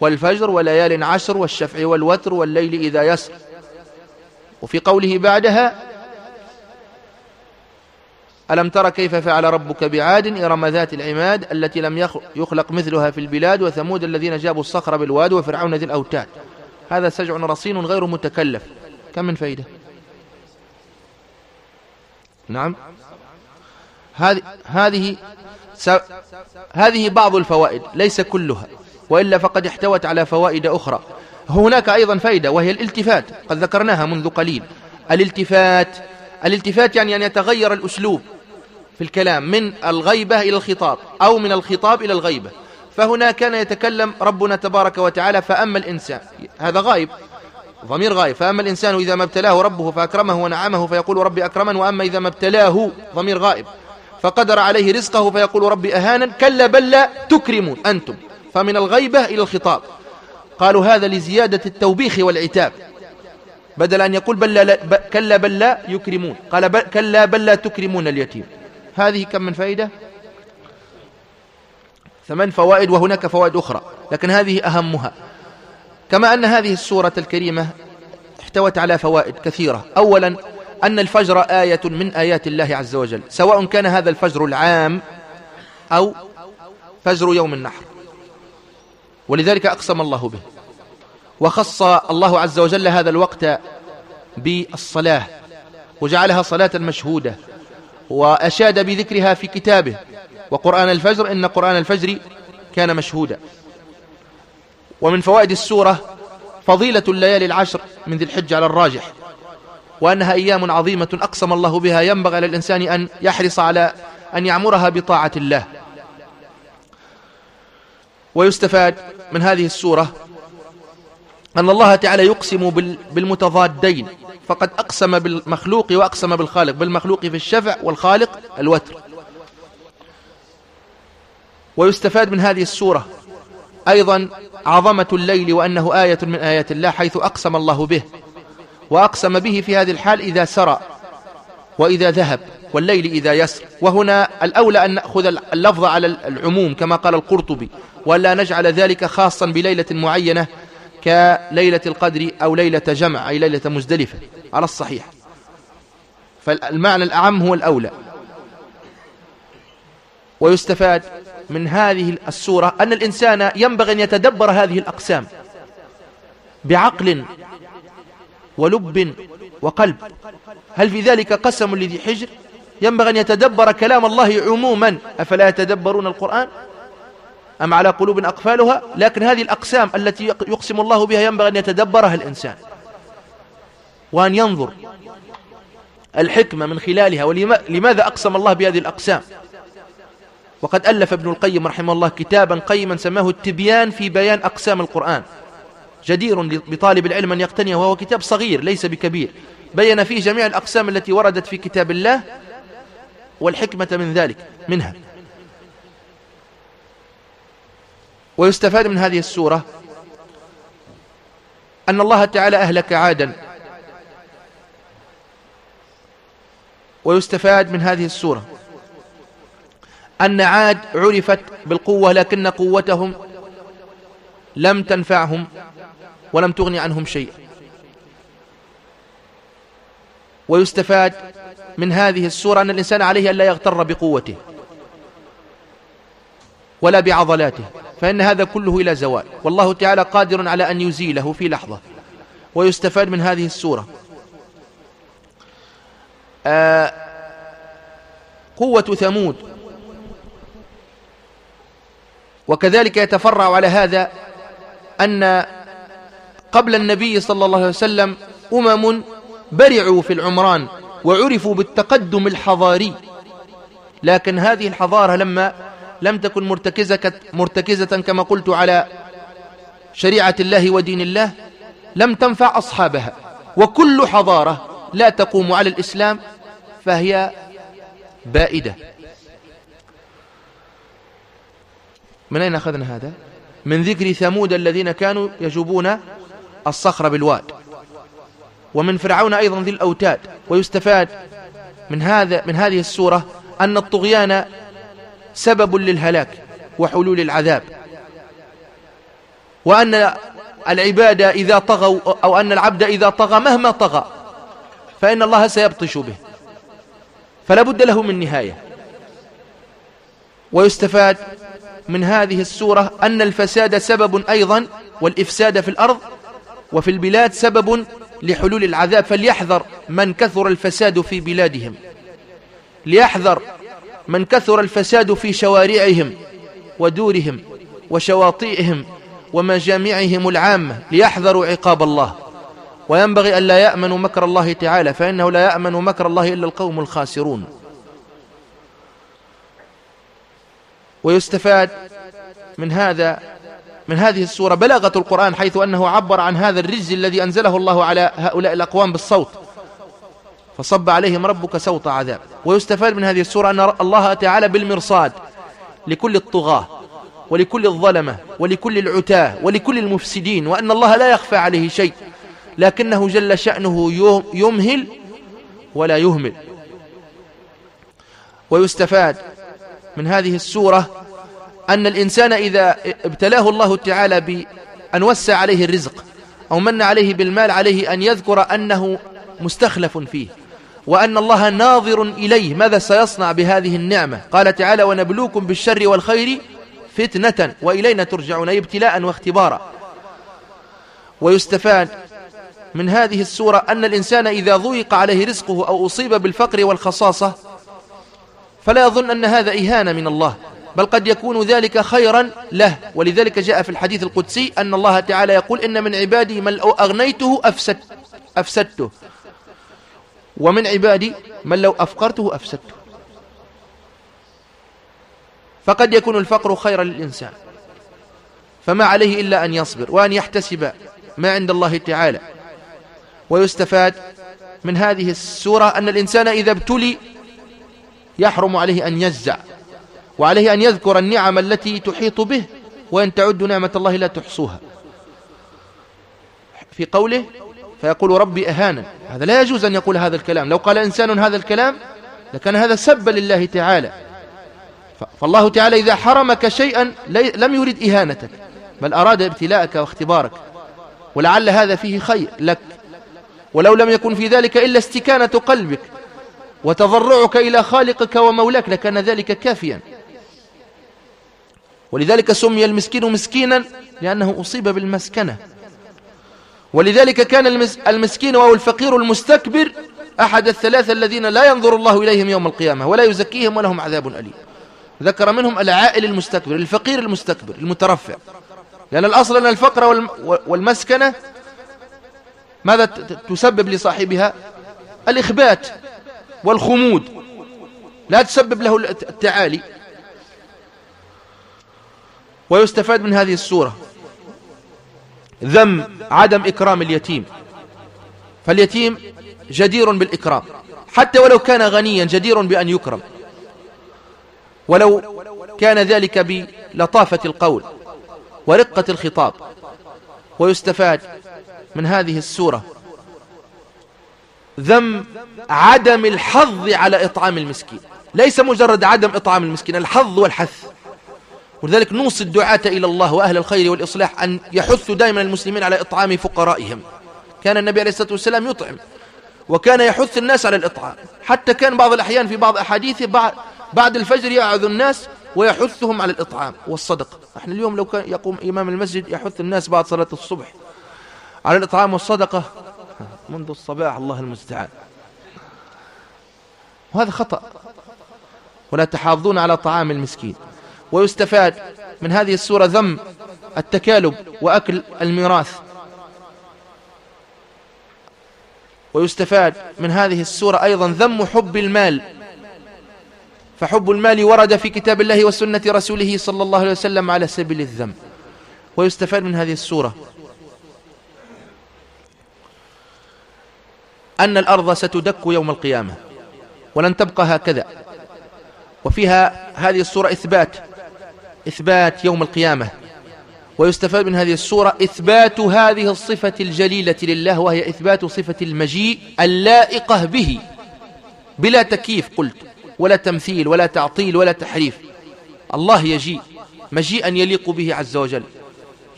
والفجر وليال عشر والشفع والوتر والليل إذا يسر. وفي قوله بعدها ألم تر كيف فعل ربك بعاد إرم ذات العماد التي لم يخلق مثلها في البلاد وثمود الذين جابوا الصخر بالواد وفرعون ذي الأوتاد. هذا سجع رصين غير متكلف. كم من فائدة؟ نعم. هذه هذه هذه بعض الفوائد ليس كلها وإلا فقد احتوت على فوائد أخرى. هناك أيضا فائدة وهي الالتفات قد ذكرناها منذ قليل. الالتفات الالتفات يعني أن يتغير الأسلوب في الكلام من الغيبة إلى الخطاب أو من الخطاب إلى الغيبة. فهنا كان يتكلم ربنا تبارك وتعالى فأما الإنسان هذا غائب ضمير غائب فأما الإنسان إذا ما ابتلاه ربه فأكرمه ونعمه فيقول ربي أكرمن وأما إذا ما ابتلاه ضمير غائب فقدر عليه رزقه فيقول ربي أهانا كلا بل لا تكرمون أنتم. فمن الغيبة إلى الخطاب. قالوا هذا لزيادة التوبيخ والعتاب. بدل أن يقول بل لا ب... كلا بل لا يكرمون. قال ب... كلا بل لا تكرمون اليتيم. هذه كم من فائدة؟ ثمان فوائد وهناك فوائد أخرى لكن هذه أهمها. كما أن هذه السورة الكريمة احتوت على فوائد كثيرة. أولا أن الفجر آية من آيات الله عز وجل سواء كان هذا الفجر العام أو فجر يوم النحر. ولذلك أقسم الله به وخص الله عز وجل هذا الوقت بالصلاة وجعلها صلاة مشهودة وأشاد بذكرها في كتابه وقرآن الفجر إن قرآن الفجر كان مشهودا. ومن فوائد السورة فضيلة الليالي العشر من ذي الحج على الراجح. وأنها أيام عظيمة أقسم الله بها. ينبغي للإنسان أن يحرص على أن يعمرها بطاعة الله. ويستفاد من هذه السورة أن الله تعالى يقسم بالمتضادين. فقد أقسم بالمخلوق وأقسم بالخالق. بالمخلوق في الشفع والخالق الوتر. ويستفاد من هذه السورة أيضا عظمة الليل وأنه آية من آيات الله حيث أقسم الله به. وأقسم به في هذه الحال إذا سرى وإذا ذهب والليل إذا يسر. وهنا الأولى أن نأخذ اللفظ على العموم كما قال القرطبي ولا نجعل ذلك خاصا بليلة معينة كليلة القدر أو ليلة جمع أي ليلة مزدلفة على الصحيح. فالمعنى الأعم هو الأولى. ويستفاد من هذه السورة أن الإنسان ينبغي أن يتدبر هذه الأقسام بعقل ولب وقلب. هل في ذلك قسم لذي حجر؟ ينبغي أن يتدبر كلام الله عموما. أفلا يتدبرون القرآن؟ أم على قلوب أقفالها؟ لكن هذه الأقسام التي يقسم الله بها ينبغي أن يتدبرها الإنسان. وأن ينظر الحكمة من خلالها. ولماذا أقسم الله بهذه الأقسام؟ وقد ألف ابن القيم رحمه الله كتابا قيما سماه التبيان في بيان أقسام القرآن. جدير بطالب العلم أن يقتنيه وهو كتاب صغير ليس بكبير. بين فيه جميع الأقسام التي وردت في كتاب الله والحكمة من ذلك منها. ويستفاد من هذه السورة أن الله تعالى أهلك عادا. ويستفاد من هذه السورة أن عاد عرفت بالقوة لكن قوتهم لم تنفعهم. ولم تغني عنهم شيء. ويستفاد من هذه السورة أن الإنسان عليه أن لا يغتر بقوته ولا بعضلاته فإن هذا كله إلى زوال. والله تعالى قادر على أن يزيله في لحظة. ويستفاد من هذه السورة. آه قوة ثمود. وكذلك يتفرع على هذا أن قبل النبي صلى الله عليه وسلم أمم برعوا في العمران وعرفوا بالتقدم الحضاري. لكن هذه الحضارة لما لم تكن مرتكزة, مرتكزة كما قلت على شريعة الله ودين الله. لم تنفع أصحابها. وكل حضارة لا تقوم على الإسلام فهي بائدة. من أين أخذنا هذا؟ من ذكر ثمود الذين كانوا يجوبون الصخر بالواد. ومن فرعون أيضا ذي الأوتاد ويستفاد من هذا من هذه السورة أن الطغيان سبب للهلاك وحلول العذاب. وأن العباد إذا طغوا أو أن العبد إذا طغى مهما طغى فإن الله سيبطش به. فلا بد له من نهاية. ويستفاد من هذه السورة أن الفساد سبب أيضا والإفساد في الأرض وفي البلاد سبب لحلول العذاب فليحذر من كثر الفساد في بلادهم. ليحذر من كثر الفساد في شوارعهم ودورهم وشواطئهم ومجامعهم العامة. ليحذروا عقاب الله. وينبغي أن لا يأمنوا مكر الله تعالى فإنه لا يأمن مكر الله إلا القوم الخاسرون. ويستفاد من هذا من هذه السورة بلاغة القرآن حيث أنه عبر عن هذا الرجز الذي أنزله الله على هؤلاء الأقوام بالصوت. فصب عليهم ربك سوط عذاب. ويستفاد من هذه السورة أن الله تعالى بالمرصاد لكل الطغاة ولكل الظلمة ولكل العتاة ولكل المفسدين وأن الله لا يخفى عليه شيء لكنه جل شأنه يمهل ولا يهمل. ويستفاد من هذه السورة أن الإنسان إذا ابتلاه الله تعالى بأن وسع عليه الرزق أو من عليه بالمال عليه أن يذكر أنه مستخلف فيه وأن الله ناظر إليه ماذا سيصنع بهذه النعمة؟ قال تعالى ونبلوكم بالشر والخير فتنة وإلينا ترجعون ابتلاء واختبارا. ويستفاد من هذه السورة أن الإنسان إذا ضيق عليه رزقه أو أصيب بالفقر والخصاصة فلا يظن أن هذا إهانة من الله. بل قد يكون ذلك خيرا له. ولذلك جاء في الحديث القدسي أن الله تعالى يقول إن من عبادي من لو أغنيته أفسد أفسدته. ومن عبادي من لو أفقرته أفسدته. فقد يكون الفقر خيرا للإنسان. فما عليه إلا أن يصبر وأن يحتسب ما عند الله تعالى. ويستفاد من هذه السورة أن الإنسان إذا ابتلي يحرم عليه أن يجزع. وعليه أن يذكر النعم التي تحيط به وأن تعد نعمة الله لا تحصوها. في قوله فيقول ربي أهانا هذا لا يجوز أن يقول هذا الكلام. لو قال إنسان هذا الكلام لكان هذا سبا لله تعالى. فالله تعالى إذا حرمك شيئا لم يرد إهانتك بل أراد ابتلاءك واختبارك. ولعل هذا فيه خير لك. ولو لم يكن في ذلك إلا استكانة قلبك وتضرعك إلى خالقك ومولاك لكان ذلك كافيا. ولذلك سمي المسكين مسكينا لأنه أصيب بالمسكنة. ولذلك كان المسكين وهو الفقير المستكبر أحد الثلاثة الذين لا ينظر الله إليهم يوم القيامة ولا يزكيهم ولهم عذاب أليم. ذكر منهم العائل المستكبر الفقير المستكبر المترفع. لأن الأصل أن الفقر والمسكنة ماذا تسبب لصاحبها؟ الإخبات والخمود. لا تسبب له التعالي. ويستفاد من هذه السورة. ذم عدم إكرام اليتيم. فاليتيم جدير بالإكرام. حتى ولو كان غنيا جدير بأن يكرم. ولو كان ذلك بلطافة القول ورقة الخطاب. ويستفاد من هذه السورة. ذم عدم الحظ على إطعام المسكين. ليس مجرد عدم إطعام المسكين الحظ والحث. ولذلك نوصي الدعاة إلى الله وأهل الخير والإصلاح أن يحثوا دائما المسلمين على إطعام فقرائهم. كان النبي عليه الصلاة والسلام يطعم وكان يحث الناس على الإطعام. حتى كان بعض الأحيان في بعض أحاديثه بعد الفجر يعظ الناس ويحثهم على الإطعام والصدقة إحنا اليوم لو كان يقوم إمام المسجد يحث الناس بعد صلاة الصبح على الإطعام والصدقة. منذ الصباح الله المستعان. وهذا خطأ. ولا تحافظون على طعام المسكين. ويستفاد من هذه السورة ذم التكالب وأكل الميراث. ويستفاد من هذه السورة أيضا ذم حب المال. فحب المال ورد في كتاب الله وسنة رسوله صلى الله عليه وسلم على سبيل الذم. ويستفاد من هذه السورة أن الأرض ستدك يوم القيامة ولن تبقى هكذا. وفيها هذه السورة إثبات إثبات يوم القيامة. ويستفاد من هذه السورة إثبات هذه الصفة الجليلة لله وهي إثبات صفة المجيء اللائقة به. بلا تكييف قلت ولا تمثيل ولا تعطيل ولا تحريف. الله يجيء مجيئا يليق به عز وجل.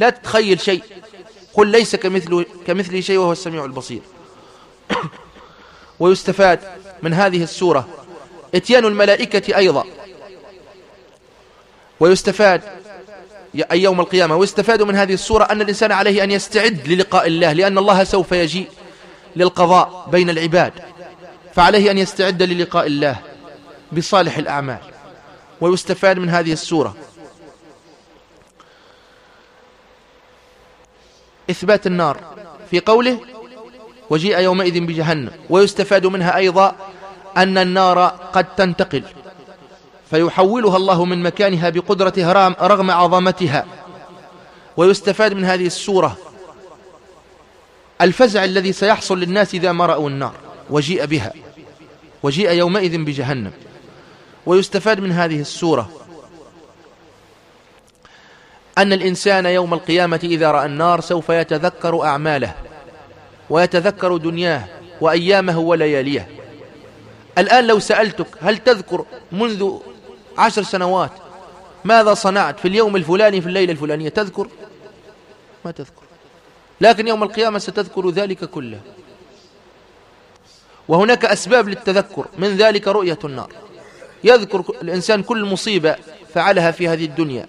لا تتخيل شيء. قل ليس كمثله, كمثله شيء وهو السميع البصير. <coughs> ويستفاد من هذه السورة إتيان الملائكة أيضا. ويستفاد. أي يوم القيامة. ويستفاد من هذه السورة أن الإنسان عليه أن يستعد للقاء الله لأن الله سوف يجيء للقضاء بين العباد. فعليه أن يستعد للقاء الله بصالح الأعمال. ويستفاد من هذه السورة إثبات النار في قوله وجيء يومئذ بجهنم ويستفاد منها أيضا أن النار قد تنتقل. فيحولها الله من مكانها بقدرته رغم عظمتها. ويستفاد من هذه السورة الفزع الذي سيحصل للناس إذا ما رأوا النار وجيء بها وجيء يومئذ بجهنم. ويستفاد من هذه السورة أن الإنسان يوم القيامة إذا رأى النار سوف يتذكر أعماله ويتذكر دنياه وأيامه ولياليه. الآن لو سألتك هل تذكر منذ عشر سنوات. ماذا صنعت في اليوم الفلاني في الليلة الفلانية؟ تذكر؟ ما تذكر. لكن يوم القيامة ستذكر ذلك كله. وهناك أسباب للتذكر. من ذلك رؤية النار. يذكر الإنسان كل مصيبة فعلها في هذه الدنيا.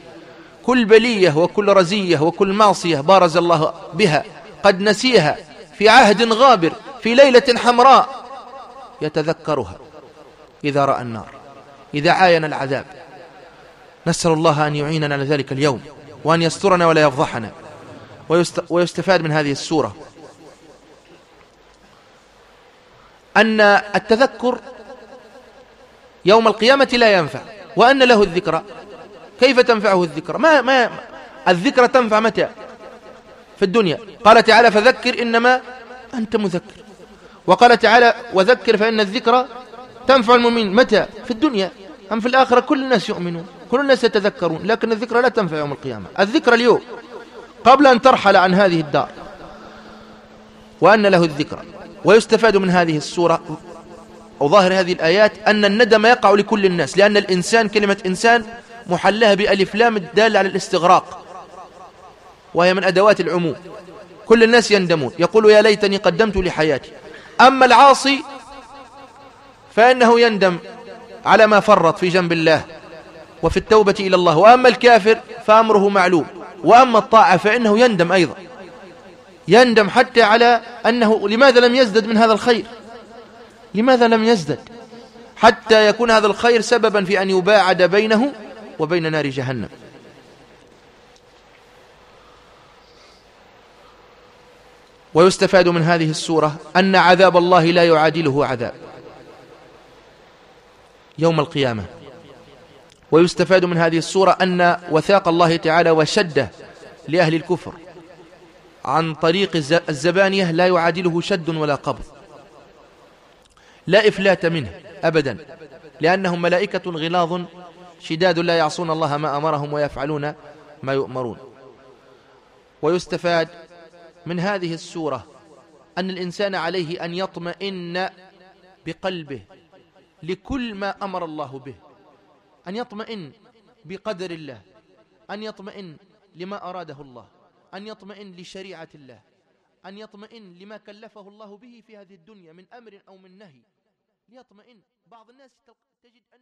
كل بلية وكل رزية وكل معصية بارز الله بها. قد نسيها في عهد غابر في ليلة حمراء يتذكرها إذا رأى النار. إذا عاين العذاب. نسأل الله أن يعيننا على ذلك اليوم وأن يسترنا ولا يفضحنا ويستفاد من هذه السورة. أن التذكر يوم القيامة لا ينفع وأن له الذكرى. كيف تنفعه الذكرى؟ ما, ما الذكرى تنفع متى؟ في الدنيا. قال تعالى فذكر إنما أنت مذكر. وقال تعالى وذكر فإن الذكرى تنفع المؤمنين. متى؟ في الدنيا. أم في الآخرة كل الناس يؤمنون كل الناس يتذكرون لكن الذكرى لا تنفع يوم القيامة. الذكرى اليوم قبل أن ترحل عن هذه الدار وأن له الذكرى ويستفاد من هذه السورة أو ظاهر هذه الآيات أن الندم يقع لكل الناس لأن الإنسان كلمة إنسان محلها بألف لام الدالة على الاستغراق وهي من أدوات العموم. كل الناس يندمون يقول يا ليتني قدمت لحياتي. أما العاصي فإنه يندم على ما فرط في جنب الله وفي التوبة إلى الله. وأما الكافر فأمره معلوم. وأما الطاعة فإنه يندم أيضا. يندم حتى على أنه لماذا لم يزدد من هذا الخير؟ لماذا لم يزدد؟ حتى يكون هذا الخير سببا في أن يباعد بينه وبين نار جهنم. ويستفاد من هذه السورة أن عذاب الله لا يعادله عذاب. يوم القيامة. ويستفاد من هذه السورة أن وثاق الله تعالى وشده لأهل الكفر عن طريق الزبانية لا يعادله شد ولا قبض. لا إفلات منه أبدا لأنهم ملائكة غلاظ شداد لا يعصون الله ما أمرهم ويفعلون ما يؤمرون. ويستفاد من هذه السورة أن الإنسان عليه أن يطمئن بقلبه لكل ما أمر الله به. أن يطمئن بقدر الله أن يطمئن لما أراده الله أن يطمئن لشريعة الله أن يطمئن لما كلفه الله به في هذه الدنيا من أمر أو من نهي. ليطمئن. بعض الناس تجد أن